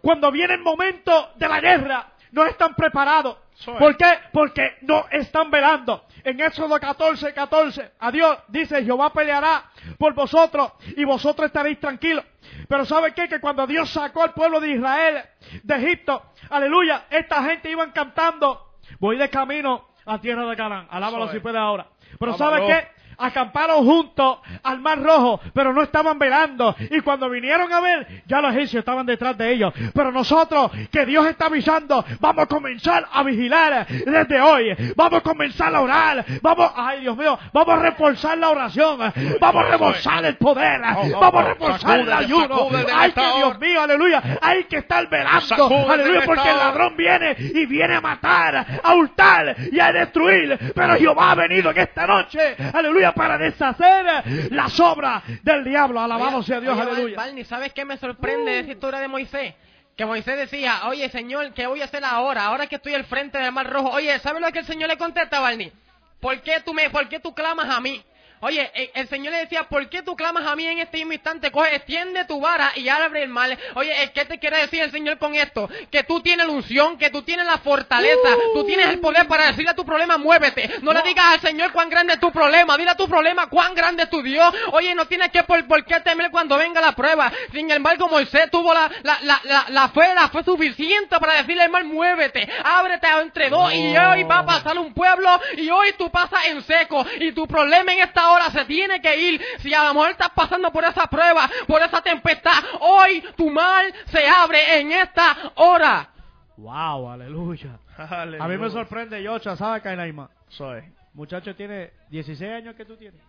Speaker 1: Cuando viene el momento de la guerra, no están preparados. ¿Por qué? Porque no están velando. En Éxodo 14, 14, a Dios dice, Jehová peleará por vosotros y vosotros estaréis tranquilos. Pero ¿sabe qué? Que cuando Dios sacó al pueblo de Israel de Egipto, aleluya, esta gente iban cantando, voy de camino a tierra de Canaán. Alábalo si puede ahora. Pero. ¿sabe qué? Acamparon juntos al mar rojo, pero no estaban velando. Y cuando vinieron a ver, ya los egipcios estaban detrás de ellos. Pero nosotros, que Dios está avisando, vamos a comenzar a vigilar desde hoy. Vamos a comenzar a orar. Vamos, ay Dios mío, vamos a reforzar la oración. Vamos a reforzar el poder. Vamos a reforzar el ayuno. Ay, que Dios mío, aleluya. Hay que estar velando. Aleluya, porque el ladrón viene y viene a matar, a hurtar y a destruir. Pero Jehová ha venido en esta noche, aleluya, para deshacer las obras del diablo. Alabado
Speaker 3: Oye,
Speaker 1: sea Dios,
Speaker 3: oye,
Speaker 1: aleluya.
Speaker 3: Barney, ¿sabes qué me sorprende de esa historia de Moisés? Que Moisés decía, oye Señor, ¿qué voy a hacer ahora? Ahora que estoy al frente del mar rojo. Oye, ¿sabes lo que el Señor le contesta, Barney? ¿Por qué tú, me, por qué tú clamas a mí? Oye, el, el Señor le decía, ¿por qué tú clamas a mí en este mismo instante? Coge, extiende tu vara y abre el mar. Oye, eh, ¿qué te quiere decir el Señor con esto? Que tú tienes la unción, que tú tienes la fortaleza, tú tienes el poder para decirle a tu problema, muévete. No le digas al Señor cuán grande es tu problema, dile a tu problema cuán grande es tu Dios. Oye, no tienes que por, por qué temer cuando venga la prueba. Sin embargo, Moisés tuvo la, la, la, la, la fe, la fe suficiente para decirle al mar, muévete, ábrete entre dos y hoy va a pasar un pueblo y hoy tú pasas en seco y tu problema en esta hora se tiene que ir. Si a lo mejor estás pasando por esa prueba, por esa tempestad, hoy tu mal se abre en esta hora.
Speaker 1: Wow, aleluya.
Speaker 2: Aleluya.
Speaker 1: A mí me sorprende, Yocha, ¿sabe, Kainaima?
Speaker 2: Soy.
Speaker 1: Muchacho tiene 16 años que tú tienes.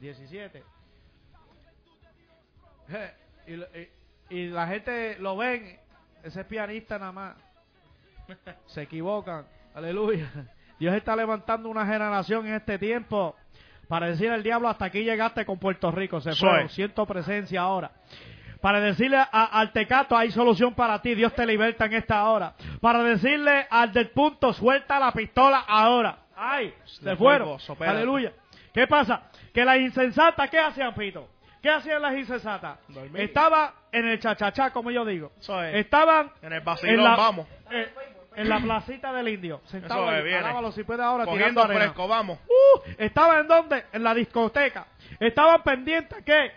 Speaker 1: 17. Je, Y, lo- y- y la gente lo ven, ese es pianista nada más. Se equivocan. Aleluya. Dios está levantando una generación en este tiempo para decir al diablo hasta aquí llegaste con Puerto Rico. Se fue.
Speaker 2: Soy.
Speaker 1: Siento presencia ahora. Para decirle a- al tecato hay solución para ti. Dios te liberta en esta hora. Para decirle al del punto suelta la pistola ahora. Ay, se
Speaker 2: De
Speaker 1: fueron. Aleluya. ¿Qué pasa? Que las insensatas, ¿qué hacían, Pito? ¿Qué hacían las insensatas?
Speaker 2: Dormir.
Speaker 1: Estaban en el chachachá, como yo digo.
Speaker 2: Es.
Speaker 1: Estaban
Speaker 2: En el vacilón,
Speaker 1: la,
Speaker 2: vamos.
Speaker 1: eh, en la placita del indio. Sentado ahí. Alábalo si puede ahora
Speaker 2: Cogiendo
Speaker 1: tirando arena.
Speaker 2: fresco, vamos.
Speaker 1: Uh, estaban en dónde? En la discoteca. Estaban pendientes que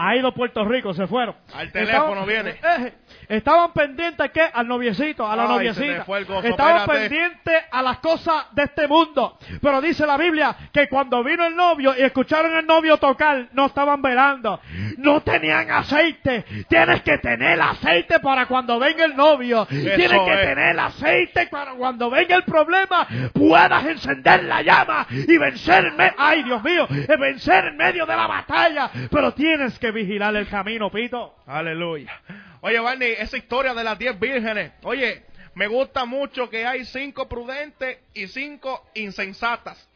Speaker 1: ha ido Puerto Rico, se fueron.
Speaker 2: Al teléfono
Speaker 1: Estaban-
Speaker 2: viene.
Speaker 1: eh, estaban pendientes que al noviecito, a la
Speaker 2: Ay,
Speaker 1: noviecita.
Speaker 2: gozo,
Speaker 1: estaban
Speaker 2: espérate.
Speaker 1: pendientes a las cosas de este mundo. Pero dice la Biblia que cuando vino el novio y escucharon al novio tocar, no estaban velando. No tenían aceite. Tienes que tener aceite para cuando venga el novio. Tienes que
Speaker 2: es.
Speaker 1: tener aceite para cuando venga el problema puedas encender la llama y vencer en ay Dios mío, eh, vencer en medio de la batalla. Pero tienes que vigilar el camino, Pito.
Speaker 2: Aleluya. Oye, Barney, esa historia de las diez vírgenes. Oye, me gusta mucho que hay cinco prudentes y cinco insensatas.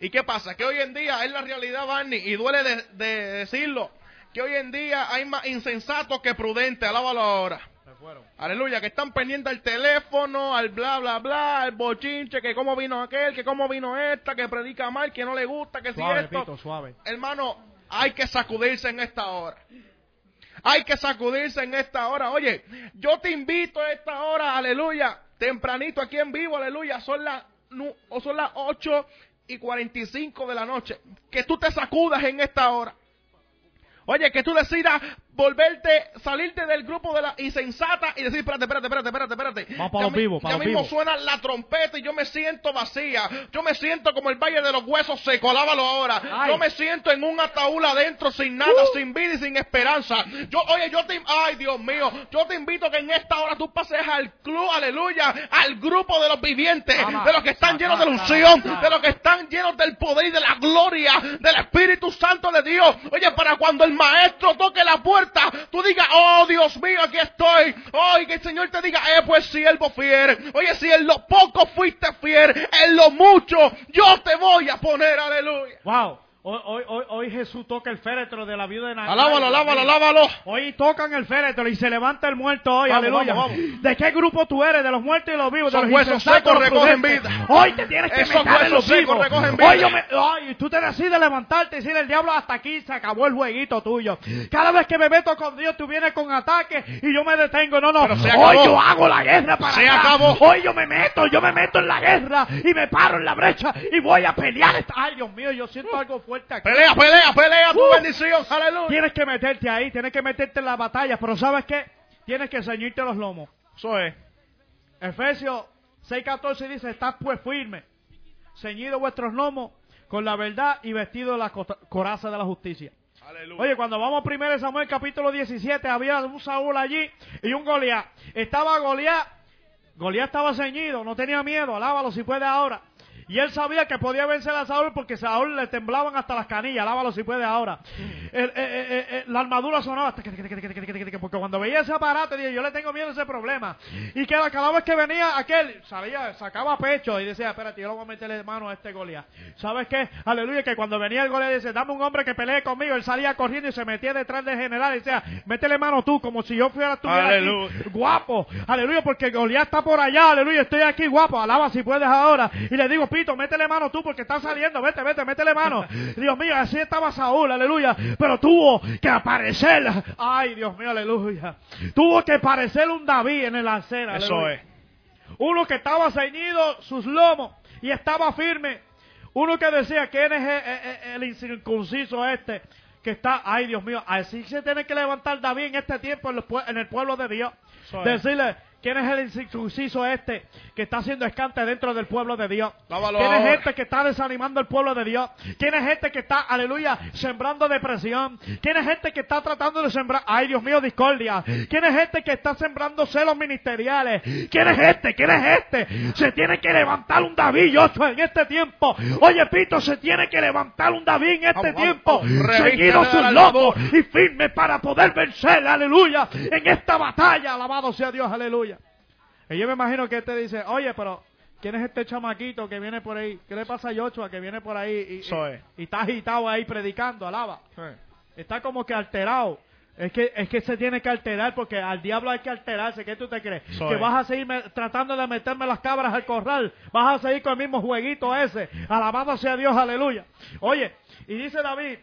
Speaker 2: ¿Y qué pasa? Que hoy en día es la realidad, Barney, y duele de, de decirlo, que hoy en día hay más insensatos que prudentes. Alábalo ahora. Aleluya, que están pendientes al teléfono, al bla, bla, bla, al bochinche, que cómo vino aquel, que cómo vino esta, que predica mal, que no le gusta, que si
Speaker 1: Suave,
Speaker 2: esto.
Speaker 1: Pito, suave.
Speaker 2: Hermano, hay que sacudirse en esta hora. Hay que sacudirse en esta hora. Oye, yo te invito a esta hora, aleluya, tempranito aquí en vivo, aleluya, son las, o son las 8 y 45 de la noche. Que tú te sacudas en esta hora. Oye, que tú decidas volverte, salirte del grupo de la insensata y decir, espérate, espérate, espérate, espérate, espérate.
Speaker 1: Vamos para los vivos, para
Speaker 2: Ya
Speaker 1: los
Speaker 2: mismo
Speaker 1: vivos.
Speaker 2: suena la trompeta y yo me siento vacía. Yo me siento como el valle de los huesos seco, alábalo ahora.
Speaker 1: Ay.
Speaker 2: Yo me siento en un ataúd adentro sin nada,
Speaker 1: Uh.
Speaker 2: sin vida y sin esperanza. Yo, oye, yo te, ay Dios mío, yo te invito que en esta hora tú pases al club, aleluya, al grupo de los vivientes,
Speaker 1: Ama.
Speaker 2: de los que están llenos de la unción, de los que están llenos del poder y de la gloria del Espíritu Santo de Dios. Oye, para cuando el maestro toque la puerta, tú digas, oh Dios mío, aquí estoy. Oh, que el Señor te diga, eh, pues siervo fiel. Oye, si en lo poco fuiste fiel, en lo mucho yo te voy a poner, aleluya.
Speaker 1: Wow. Hoy, hoy, hoy, hoy Jesús toca el féretro de la viuda de Nagai.
Speaker 2: Alábalo, alábalo, alábalo.
Speaker 1: Hoy tocan el féretro y se levanta el muerto hoy,
Speaker 2: Vamos,
Speaker 1: aleluya.
Speaker 2: vamos, vamos.
Speaker 1: ¿De qué grupo tú eres? ¿De los muertos y los vivos?
Speaker 2: Esos
Speaker 1: de los
Speaker 2: huesos secos recogen vida.
Speaker 1: Hoy te tienes que
Speaker 2: Esos
Speaker 1: meter en los
Speaker 2: secos
Speaker 1: vivos.
Speaker 2: recogen vida.
Speaker 1: Hoy yo me, ay, tú te decides levantarte y decirle al diablo hasta aquí se acabó el jueguito tuyo. Cada vez que me meto con Dios tú vienes con ataques y yo me detengo. No, no. Hoy yo hago la guerra para
Speaker 2: Se
Speaker 1: acá.
Speaker 2: acabó.
Speaker 1: Hoy yo me meto, yo me meto en la guerra y me paro en la brecha y voy a pelear. Ay, Dios mío, yo siento algo fuerte aquí.
Speaker 2: Pelea, pelea, pelea, tu
Speaker 1: Uh.
Speaker 2: bendición, aleluya.
Speaker 1: Tienes que meterte ahí, tienes que meterte en la batalla, pero ¿sabes qué? Tienes que ceñirte los lomos.
Speaker 2: Eso es.
Speaker 1: Efesios 6:14 dice, estad pues firme, ceñidos vuestros lomos con la verdad y vestido de la coraza de la justicia.
Speaker 2: Aleluya.
Speaker 1: Oye, cuando vamos a 1 Samuel capítulo 17, había un Saúl allí y un Goliat. Estaba Goliat, Goliat estaba ceñido, no tenía miedo, alábalo si puede ahora. Y él sabía que podía vencer a Saúl porque Saúl le temblaban hasta las canillas, alábalo si puede ahora. El- eh, eh, eh, la armadura sonaba, porque cuando veía ese aparato, dije, yo le tengo miedo a ese problema. Y que cada vez que venía aquel, salía, sacaba pecho y decía, espérate, yo le voy a meterle mano a este Goliat. ¿Sabes qué? Aleluya, que cuando venía el Goliat dice, dame un hombre que pelee conmigo, él salía corriendo y se metía detrás del general y decía, métele mano tú, como si yo fuera tú
Speaker 2: Aleluya.
Speaker 1: guapo, aleluya, porque Goliat está por allá, aleluya, estoy aquí guapo, alaba si puedes ahora. Y le digo, Métele mano tú, porque está saliendo, vete, vete, métele mano. Dios mío, así estaba Saúl, aleluya, pero tuvo que aparecer, ay Dios mío, aleluya, tuvo que aparecer un David en el acera,
Speaker 2: Eso
Speaker 1: aleluya.
Speaker 2: es.
Speaker 1: Uno que estaba ceñido sus lomos y estaba firme. Uno que decía, ¿quién es el, el- el incircunciso este? Que está, ay Dios mío, así se tiene que levantar David en este tiempo en, el pueblo de Dios. Decirle, ¿quién es el incircunciso este que está haciendo escante dentro del pueblo de Dios? ¿Quién es este que está desanimando al pueblo de Dios? ¿Quién es este que está, aleluya, sembrando depresión? ¿Quién es este que está tratando de sembrar, ay Dios mío, discordia? ¿Quién es este que está sembrando celos ministeriales? ¿Quién es este? ¿Quién es este? Se tiene que levantar un David, Joshua, en este tiempo. Oye, Pito, se tiene que levantar un David en este
Speaker 2: Vamos,
Speaker 1: tiempo.
Speaker 2: vamos.
Speaker 1: Seguido sus
Speaker 2: armadura.
Speaker 1: y firme para poder vencer, aleluya, en esta batalla. Alabado sea Dios, aleluya. Y yo me imagino que este dice, oye, pero ¿quién es este chamaquito que viene por ahí? ¿Qué le pasa a Joshua que viene por ahí y, y- está agitado ahí predicando? Alaba. Está como que alterado. Es que, es que se tiene que alterar porque al diablo hay que alterarse. ¿Qué tú te crees?
Speaker 2: Eso
Speaker 1: que vas a seguir me- tratando de meterme las cabras al corral. Vas a seguir con el mismo jueguito ese. Alabado sea Dios, aleluya. Oye, y dice David,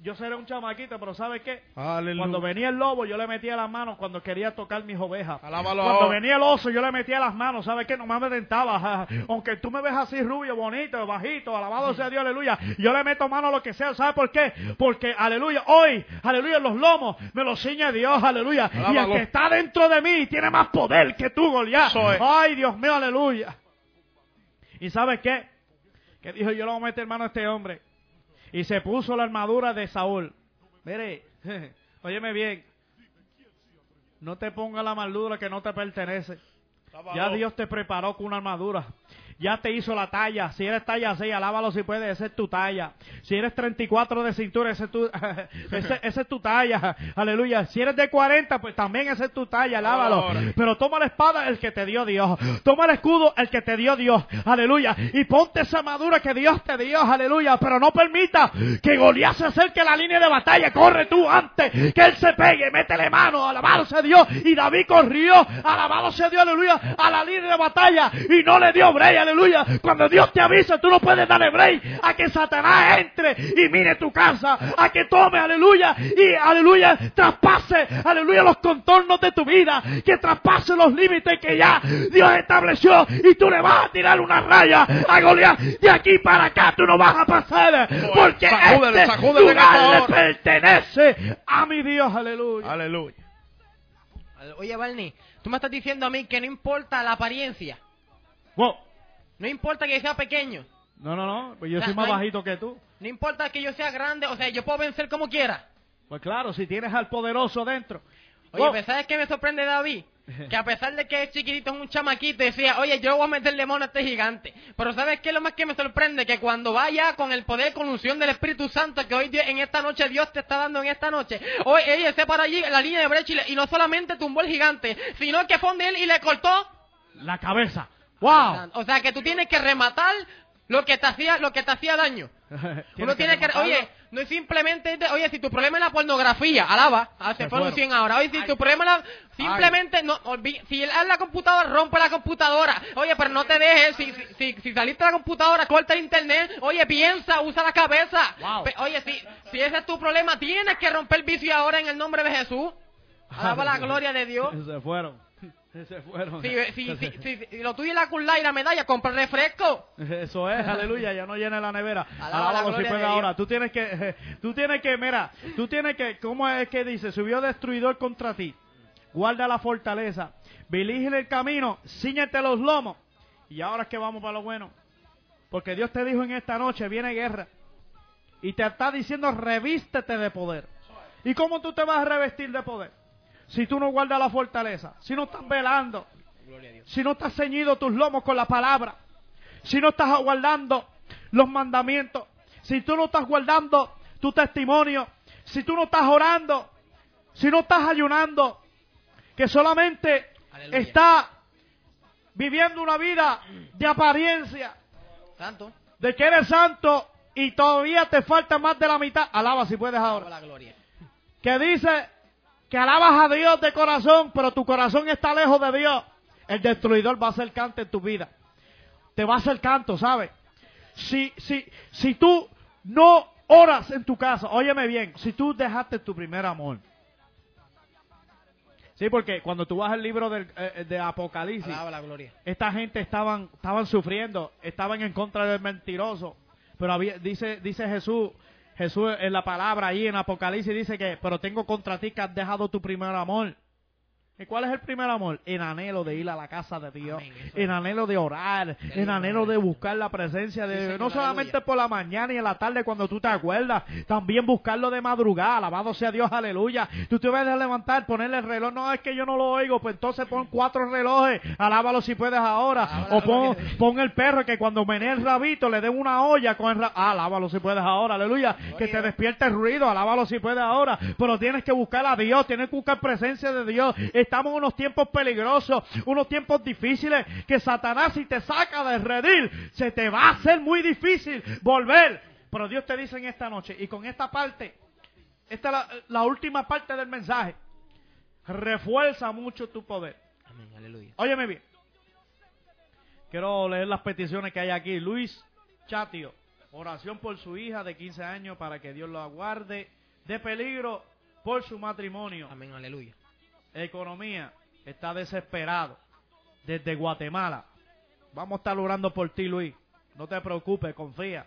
Speaker 1: yo seré un chamaquito, pero ¿sabes qué?
Speaker 2: Aleluya.
Speaker 1: Cuando venía el lobo, yo le metía las manos cuando quería tocar mis ovejas.
Speaker 2: Alábalo
Speaker 1: Cuando venía el oso, yo le metía las manos. ¿Sabes qué? Nomás me tentaba. Aunque tú me ves así rubio, bonito, bajito, alabado sea Dios, aleluya. Yo le meto mano a lo que sea. ¿Sabes por qué? Porque, aleluya, hoy, aleluya, los lomos me los ciñe Dios, aleluya. Y el que está dentro de mí tiene más poder que tú, Goliat. Ay, Dios mío, aleluya. ¿Y sabes qué? Que dijo, yo le voy a meter mano a este hombre. Y se puso la armadura de Saúl. Mire, óyeme bien. No te ponga la armadura que no te pertenece. Ya Dios te preparó con una armadura. Ya te hizo la talla. Si eres talla 6, alábalo si puedes, esa es tu talla. Si eres 34 de cintura, esa es tu, esa es tu talla. Aleluya. Si eres de 40, pues también esa es tu talla, alábalo. Pero toma la espada el que te dio Dios. Toma el escudo el que te dio Dios. Aleluya. Y ponte esa armadura que Dios te dio. Aleluya. Pero no permita que Goliat se acerque a la línea de batalla. Corre tú antes. Que él se pegue. Métele mano. Alabado sea Dios. Y David corrió. Alabado sea Dios. Aleluya. A la línea de batalla. Y no le dio break. Aleluya. Cuando Dios te avisa, tú no puedes darle break a que Satanás entre y mire tu casa. A que tome. Aleluya. Y aleluya. Traspase. Aleluya. Los contornos de tu vida. Que traspase los límites que ya Dios estableció. Y tú le vas a tirar una raya a Goliat. De aquí para acá tú no vas a pasar. Porque
Speaker 2: Sacúdele,
Speaker 1: este
Speaker 2: sacúdele
Speaker 1: lugar le pertenece a mi Dios. Aleluya.
Speaker 2: Aleluya.
Speaker 3: Oye, Barney, tú me estás diciendo a mí que no importa la apariencia.
Speaker 1: Wow.
Speaker 3: No importa que sea pequeño.
Speaker 1: No, no, no. Pues yo
Speaker 3: O sea,
Speaker 1: soy más
Speaker 3: no
Speaker 1: bajito que tú.
Speaker 3: No importa que yo sea grande. O sea, yo puedo vencer como quiera.
Speaker 1: Pues claro, si tienes al poderoso dentro.
Speaker 3: Oye, pero ¿sabes qué me sorprende David? Que a pesar de que es chiquitito, es un chamaquito, decía, oye, yo voy a meterle mono a este gigante. Pero ¿sabes qué es lo más que me sorprende? Que cuando vaya con el poder, con unción del Espíritu Santo, que hoy en esta noche Dios te está dando en esta noche, hoy ella se para allí en la línea de brecha y no solamente tumbó el gigante, sino que fue donde él y le cortó.
Speaker 1: La cabeza. Wow.
Speaker 3: O sea, que tú tienes que rematar lo que te hacía, lo que te hacía daño. Uno tiene que, oye, no es simplemente, de- oye, si tu problema es la pornografía, alaba, se
Speaker 1: Se
Speaker 3: fueron
Speaker 1: fueron.
Speaker 3: 100 ahora. Oye, si tu problema es la, simplemente, no, olvi- si él es la computadora, rompe la computadora. Oye, pero no te dejes, si, si, si, si saliste de la computadora, corta el internet. Oye, piensa, usa la cabeza.
Speaker 1: Wow.
Speaker 3: Pe- oye, si, si ese es tu problema, tienes que romper el vicio ahora en el nombre de Jesús. Alaba la gloria de Dios.
Speaker 1: Se fueron. Se fueron.
Speaker 3: Si, si, si, si- si lo tuyo es la curla y la medalla, compra refresco.
Speaker 1: Eso es, aleluya, ya no llena la nevera. Alábalo si puede ahora. Tú tienes que, tú tienes que, mira, tú tienes que, ¿cómo es que dice? Subió destruidor contra ti. Guarda la fortaleza. Vigila el camino, ciñete los lomos. Y ahora es que vamos para lo bueno. Porque Dios te dijo en esta noche, viene guerra. Y te está diciendo, revístete de poder. ¿Y cómo tú te vas a revestir de poder? Si tú no guardas la fortaleza, si no estás velando, si no estás ceñido tus lomos con la palabra, si no estás guardando los mandamientos, si tú no estás guardando tu testimonio, si tú no estás orando, si no estás ayunando, que solamente
Speaker 3: Aleluya.
Speaker 1: está viviendo una vida de apariencia,
Speaker 3: Santo.
Speaker 1: de que eres santo y todavía te falta más de la mitad, alaba si puedes ahora,
Speaker 3: la gloria.
Speaker 1: que dice que alabas a Dios de corazón, pero tu corazón está lejos de Dios, el destruidor va a hacer canto en tu vida. Te va a hacer canto, ¿sabes? Si, si, si tú no oras en tu casa, óyeme bien, si tú dejaste tu primer amor. Sí, porque cuando tú vas al libro del, eh, de Apocalipsis,
Speaker 3: Alaba la gloria.
Speaker 1: esta gente estaban, estaban sufriendo, estaban en contra del mentiroso. Pero había, dice, dice Jesús, Jesús en la palabra ahí en Apocalipsis dice que, pero tengo contra ti que has dejado tu primer amor. ¿Y cuál es el primer amor? En anhelo de ir a la casa de Dios,
Speaker 3: Amén,
Speaker 1: en anhelo de orar, en anhelo de buscar la presencia de
Speaker 3: Sí,
Speaker 1: Dios. No solamente
Speaker 3: aleluya.
Speaker 1: por la mañana y en la tarde cuando tú te acuerdas, también buscarlo de madrugada, alabado sea Dios, aleluya. Tú te vas a levantar, ponerle el reloj, no es que yo no lo oigo, pues entonces pon cuatro relojes, alábalo si puedes ahora,
Speaker 3: Alaba
Speaker 1: o pon, pon el perro que cuando menee el rabito le den una olla con el ah, alábalo si puedes ahora, aleluya, que te despierte el ruido, alábalo si puedes ahora, pero tienes que buscar a Dios, tienes que buscar presencia de Dios, estamos en unos tiempos peligrosos, unos tiempos difíciles, que Satanás si te saca del redil, se te va a hacer muy difícil volver, pero Dios te dice en esta noche, y con esta parte, esta es la, la última parte del mensaje, refuerza mucho tu poder.
Speaker 3: Amén, aleluya.
Speaker 1: Óyeme bien. Quiero leer las peticiones que hay aquí. Luis Chatio, oración por su hija de 15 años para que Dios la guarde de peligro por su matrimonio.
Speaker 3: Amén, aleluya.
Speaker 1: Economía, está desesperado desde Guatemala. Vamos a estar orando por ti, Luis. No te preocupes, confía.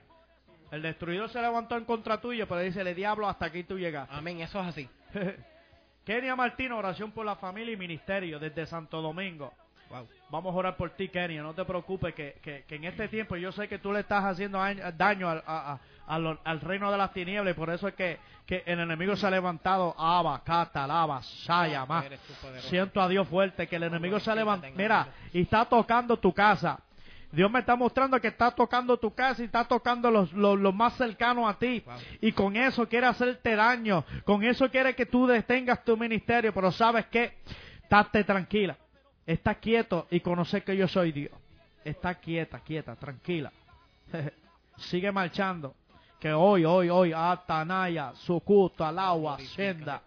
Speaker 1: El destruidor se levantó en contra tuyo, pero dice, le diablo, hasta aquí tú llegas.
Speaker 3: Amén, eso es así.
Speaker 1: Kenia Martino, oración por la familia y ministerio desde Santo Domingo.
Speaker 3: Wow.
Speaker 1: Vamos a orar por ti, Kenia. No te preocupes, que, que- que en este tiempo yo sé que tú le estás haciendo añ- daño al, a- a- a lo- al reino de las tinieblas y por eso es que, que el enemigo se ha levantado. Aba, Kata, Lava, Shaya, Ma.
Speaker 3: Eres tú poderoso.
Speaker 1: Siento a Dios fuerte que el enemigo se ha levantado. Mira, y está tocando tu casa. Dios me está mostrando que está tocando tu casa y está tocando los, los, los más cercanos a ti.
Speaker 3: Wow.
Speaker 1: Y con eso quiere hacerte daño. Con eso quiere que tú detengas tu ministerio. Pero sabes qué? Estate tranquila. Está quieto y conocer que yo soy Dios. Está quieta, quieta, tranquila. Sigue marchando. Que hoy, hoy, hoy, Atanaya, Sukuta, Alawa,
Speaker 3: Santo.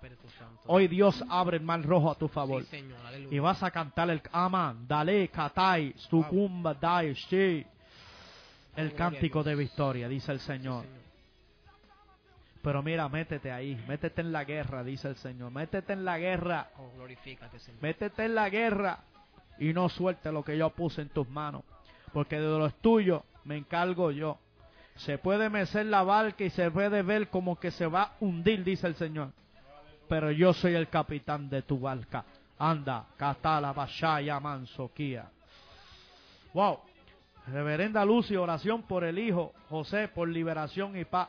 Speaker 1: Hoy Dios abre el mar rojo a tu favor.
Speaker 3: Sí, Señor, aleluya.
Speaker 1: Y vas a cantar el Aman, Dale, Katai, Sukumba, Dai, Shi. El cántico de victoria, dice el Señor. Pero mira, métete ahí, métete en la guerra, dice el Señor. Métete en la guerra,
Speaker 3: Oh,
Speaker 1: métete en la guerra y no suelte lo que yo puse en tus manos. Porque de los tuyos me encargo yo. Se puede mecer la barca y se puede ver como que se va a hundir, dice el Señor. Pero yo soy el capitán de tu barca. Anda, Catala, Bashaya, Mansoquía. Wow. Reverenda Lucy, oración por el hijo José, por liberación y paz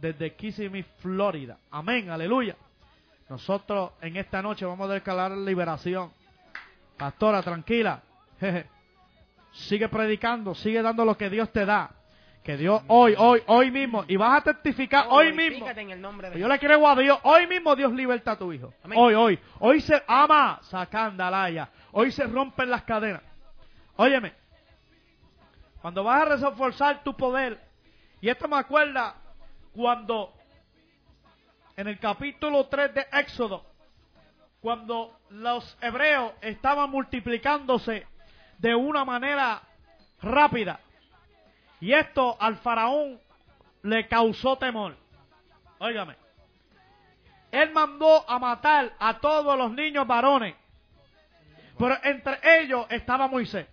Speaker 1: desde Kissimmee, Florida. Amén, aleluya. Nosotros en esta noche vamos a declarar liberación. Pastora, tranquila. Jeje. Sigue predicando, sigue dando lo que Dios te da. Que Dios hoy, hoy, hoy mismo, y vas a testificar
Speaker 3: Oh,
Speaker 1: hoy mismo.
Speaker 3: glorifícate en el nombre de
Speaker 1: Yo le creo a Dios, hoy mismo Dios liberta a tu hijo.
Speaker 3: Amén.
Speaker 1: Hoy, hoy. Hoy se ama, sacandalaya. Hoy se rompen las cadenas. Óyeme, cuando vas a reforzar tu poder, y esto me acuerda cuando en el capítulo 3 de Éxodo, cuando los hebreos estaban multiplicándose de una manera rápida, y esto al faraón le causó temor. Óigame. Él mandó a matar a todos los niños varones. Pero entre ellos estaba Moisés.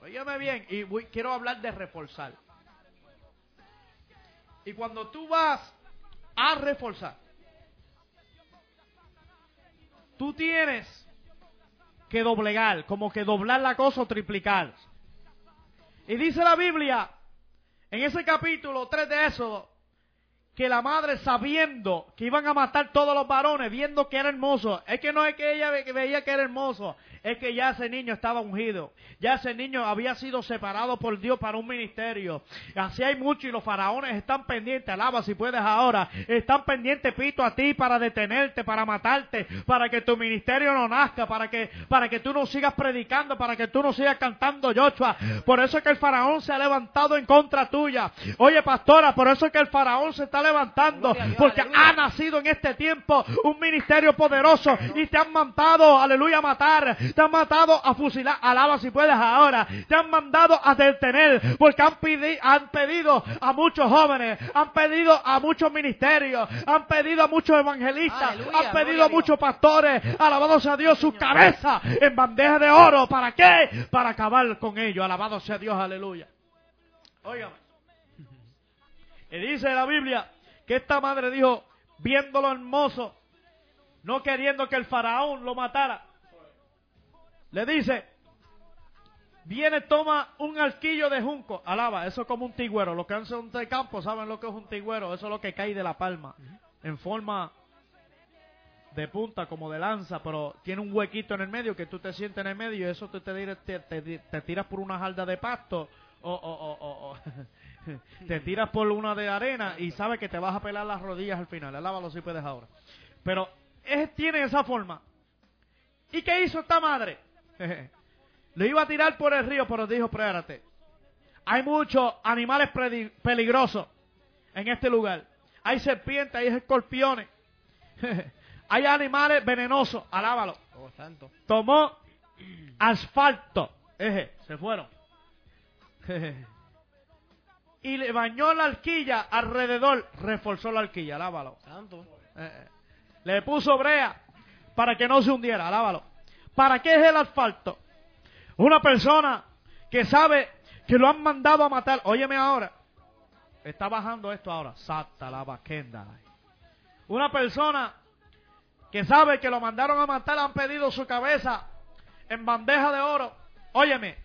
Speaker 1: Óigame bien, y quiero hablar de reforzar. Y cuando tú vas a reforzar, tú tienes que doblegar, como que doblar la cosa o triplicar. Y dice la Biblia, en ese capítulo 3 de Éxodo, que la madre sabiendo que iban a matar todos los varones, viendo que era hermoso, es que no es que ella veía que era hermoso, es que ya ese niño estaba ungido, ya ese niño había sido separado por Dios para un ministerio. Así hay mucho y los faraones están pendientes, alaba si puedes ahora, están pendientes, pito, a ti para detenerte, para matarte, para que tu ministerio no nazca, para que, para que tú no sigas predicando, para que tú no sigas cantando Joshua. Por eso es que el faraón se ha levantado en contra tuya. Oye, pastora, por eso es que el faraón se está levantando, porque ha nacido en este tiempo un ministerio poderoso y te han mandado, aleluya, a matar, te han matado a fusilar, alaba si puedes ahora, te han mandado a detener, porque han, han pedido a muchos jóvenes, han pedido a muchos ministerios, han pedido a muchos evangelistas, han pedido a muchos pastores, alabado sea Dios, su cabeza en bandeja de oro, ¿para qué? Para acabar con ellos, alabado sea Dios, aleluya. Óigame. Y dice la Biblia que esta madre dijo, viéndolo hermoso, no queriendo que el faraón lo matara, le dice, viene, toma un alquillo de junco, alaba, eso es como un tigüero, los que han de campo saben lo que es un tigüero, eso es lo que cae de la palma, en forma de punta, como de lanza, pero tiene un huequito en el medio que tú te sientes en el medio y eso tú te, te, tiras por una jalda de pasto o, o, o te tiras por una de arena y sabes que te vas a pelar las rodillas al final. Alábalo si puedes ahora. Pero es, tiene esa forma. ¿Y qué hizo esta madre? Le iba a tirar por el río, pero dijo, espérate. Hay muchos animales peligrosos en este lugar. Hay serpientes, hay escorpiones. hay animales venenosos. Alábalo. Oh, Tomó asfalto. se fueron y le bañó la alquilla alrededor, reforzó la alquilla, alábalo. Santo. Eh, eh. le puso brea para que no se hundiera, alábalo. ¿Para qué es el asfalto? Una persona que sabe que lo han mandado a matar, óyeme ahora, está bajando esto ahora, sata la vaquenda. Una persona que sabe que lo mandaron a matar, han pedido su cabeza en bandeja de oro, óyeme,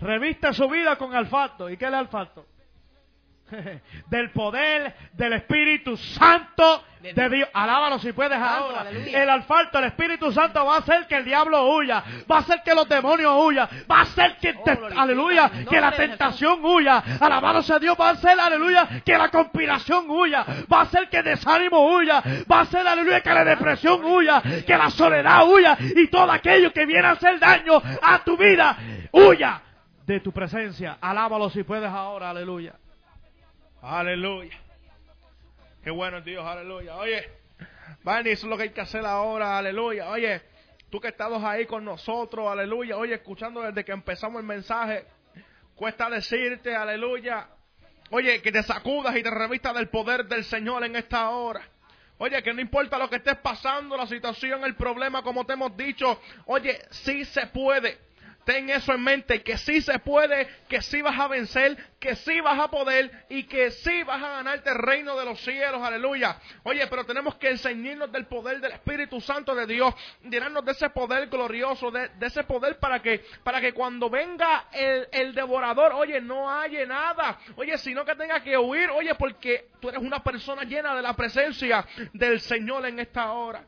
Speaker 1: Revista su vida con alfato. ¿Y qué es el alfato? del poder del Espíritu Santo de Dios. Alábalo si puedes ahora. El alfato, el Espíritu Santo va a hacer que el diablo huya, va a hacer que los demonios huyan, va a hacer que, oh, aleluya, que la tentación huya. Alabado sea Dios, va a hacer, aleluya, que la conspiración huya, va a hacer que el desánimo huya, va a hacer, aleluya, que la depresión huya, que la soledad huya y todo aquello que viene a hacer daño a tu vida huya de tu presencia. Alábalo si puedes ahora, aleluya.
Speaker 2: Aleluya. Qué bueno Dios, aleluya. Oye, Barney, eso es lo que hay que hacer ahora, aleluya. Oye, tú que estás ahí con nosotros, aleluya. Oye, escuchando desde que empezamos el mensaje, cuesta decirte, aleluya. Oye, que te sacudas y te revistas del poder del Señor en esta hora. Oye, que no importa lo que estés pasando, la situación, el problema, como te hemos dicho. Oye, sí se puede. Ten eso en mente, que sí se puede, que sí vas a vencer, que sí vas a poder y que sí vas a ganarte el reino de los cielos, aleluya. Oye, pero tenemos que enseñarnos del poder del Espíritu Santo de Dios, llenarnos de ese poder glorioso, de, ese poder para que, para que cuando venga el, el devorador, oye, no haya nada, oye, sino que tenga que huir, oye, porque tú eres una persona llena de la presencia del Señor en esta hora.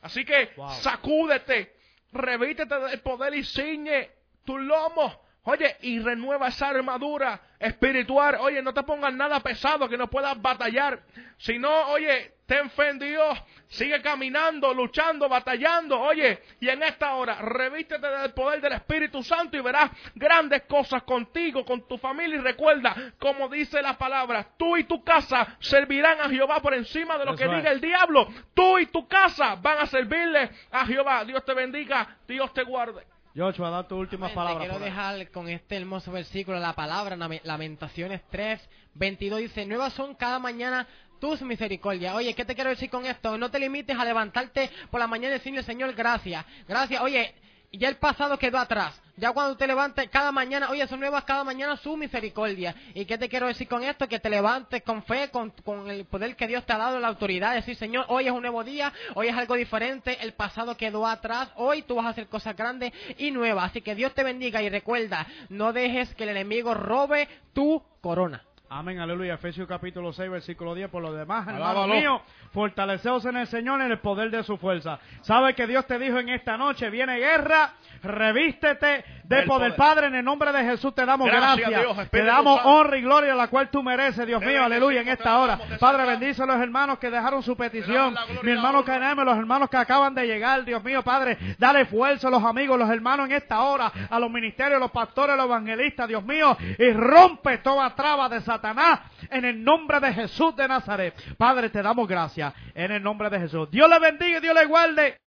Speaker 2: Así que sacúdete, revítete del poder y ciñe tu lomo. Oye, y renueva esa armadura espiritual. Oye, no te pongas nada pesado que no puedas batallar. Sino, oye, ten fe en Dios. Sigue caminando, luchando, batallando. Oye, y en esta hora, revístete del poder del Espíritu Santo y verás grandes cosas contigo, con tu familia. Y recuerda, como dice la palabra, tú y tu casa servirán a Jehová por encima de lo que diga el diablo. Tú y tu casa van a servirle a Jehová. Dios te bendiga, Dios te guarde.
Speaker 1: Joshua, da tus últimas palabras.
Speaker 3: Quiero dejar con este hermoso versículo la palabra, Lamentaciones 3, 22 dice, nuevas son cada mañana tus misericordias. Oye, ¿qué te quiero decir con esto? No te limites a levantarte por la mañana y Señor, gracias. Gracias. Oye, ya el pasado quedó atrás. Ya cuando te levantes cada mañana, oye, son nuevas cada mañana su misericordia. ¿Y qué te quiero decir con esto? Que te levantes con fe, con, con el poder que Dios te ha dado, la autoridad. Decir, Señor, hoy es un nuevo día, hoy es algo diferente, el pasado quedó atrás, hoy tú vas a hacer cosas grandes y nuevas. Así que Dios te bendiga y recuerda, no dejes que el enemigo robe tu corona.
Speaker 1: Amén, aleluya. Efesios capítulo 6, versículo 10. Por lo demás, hermano mío, fortaleceos en el Señor en el poder de su fuerza. Sabe que Dios te dijo en esta noche, viene guerra, revístete de poder. Padre, en el nombre de Jesús te damos
Speaker 2: Gracias,
Speaker 1: te damos honra y gloria, la cual tú mereces, Dios mío, aleluya, en esta hora. Padre, bendice a los hermanos que dejaron su petición. Mi hermano. Canem, los hermanos que acaban de llegar, Dios mío, Padre, dale fuerza a los amigos, los hermanos en esta hora, a los ministerios, los pastores, los evangelistas, Dios mío, y rompe toda traba de Satanás en el nombre de Jesús de Nazaret. Padre, te damos gracias en el nombre de Jesús. Dios le bendiga y Dios le guarde.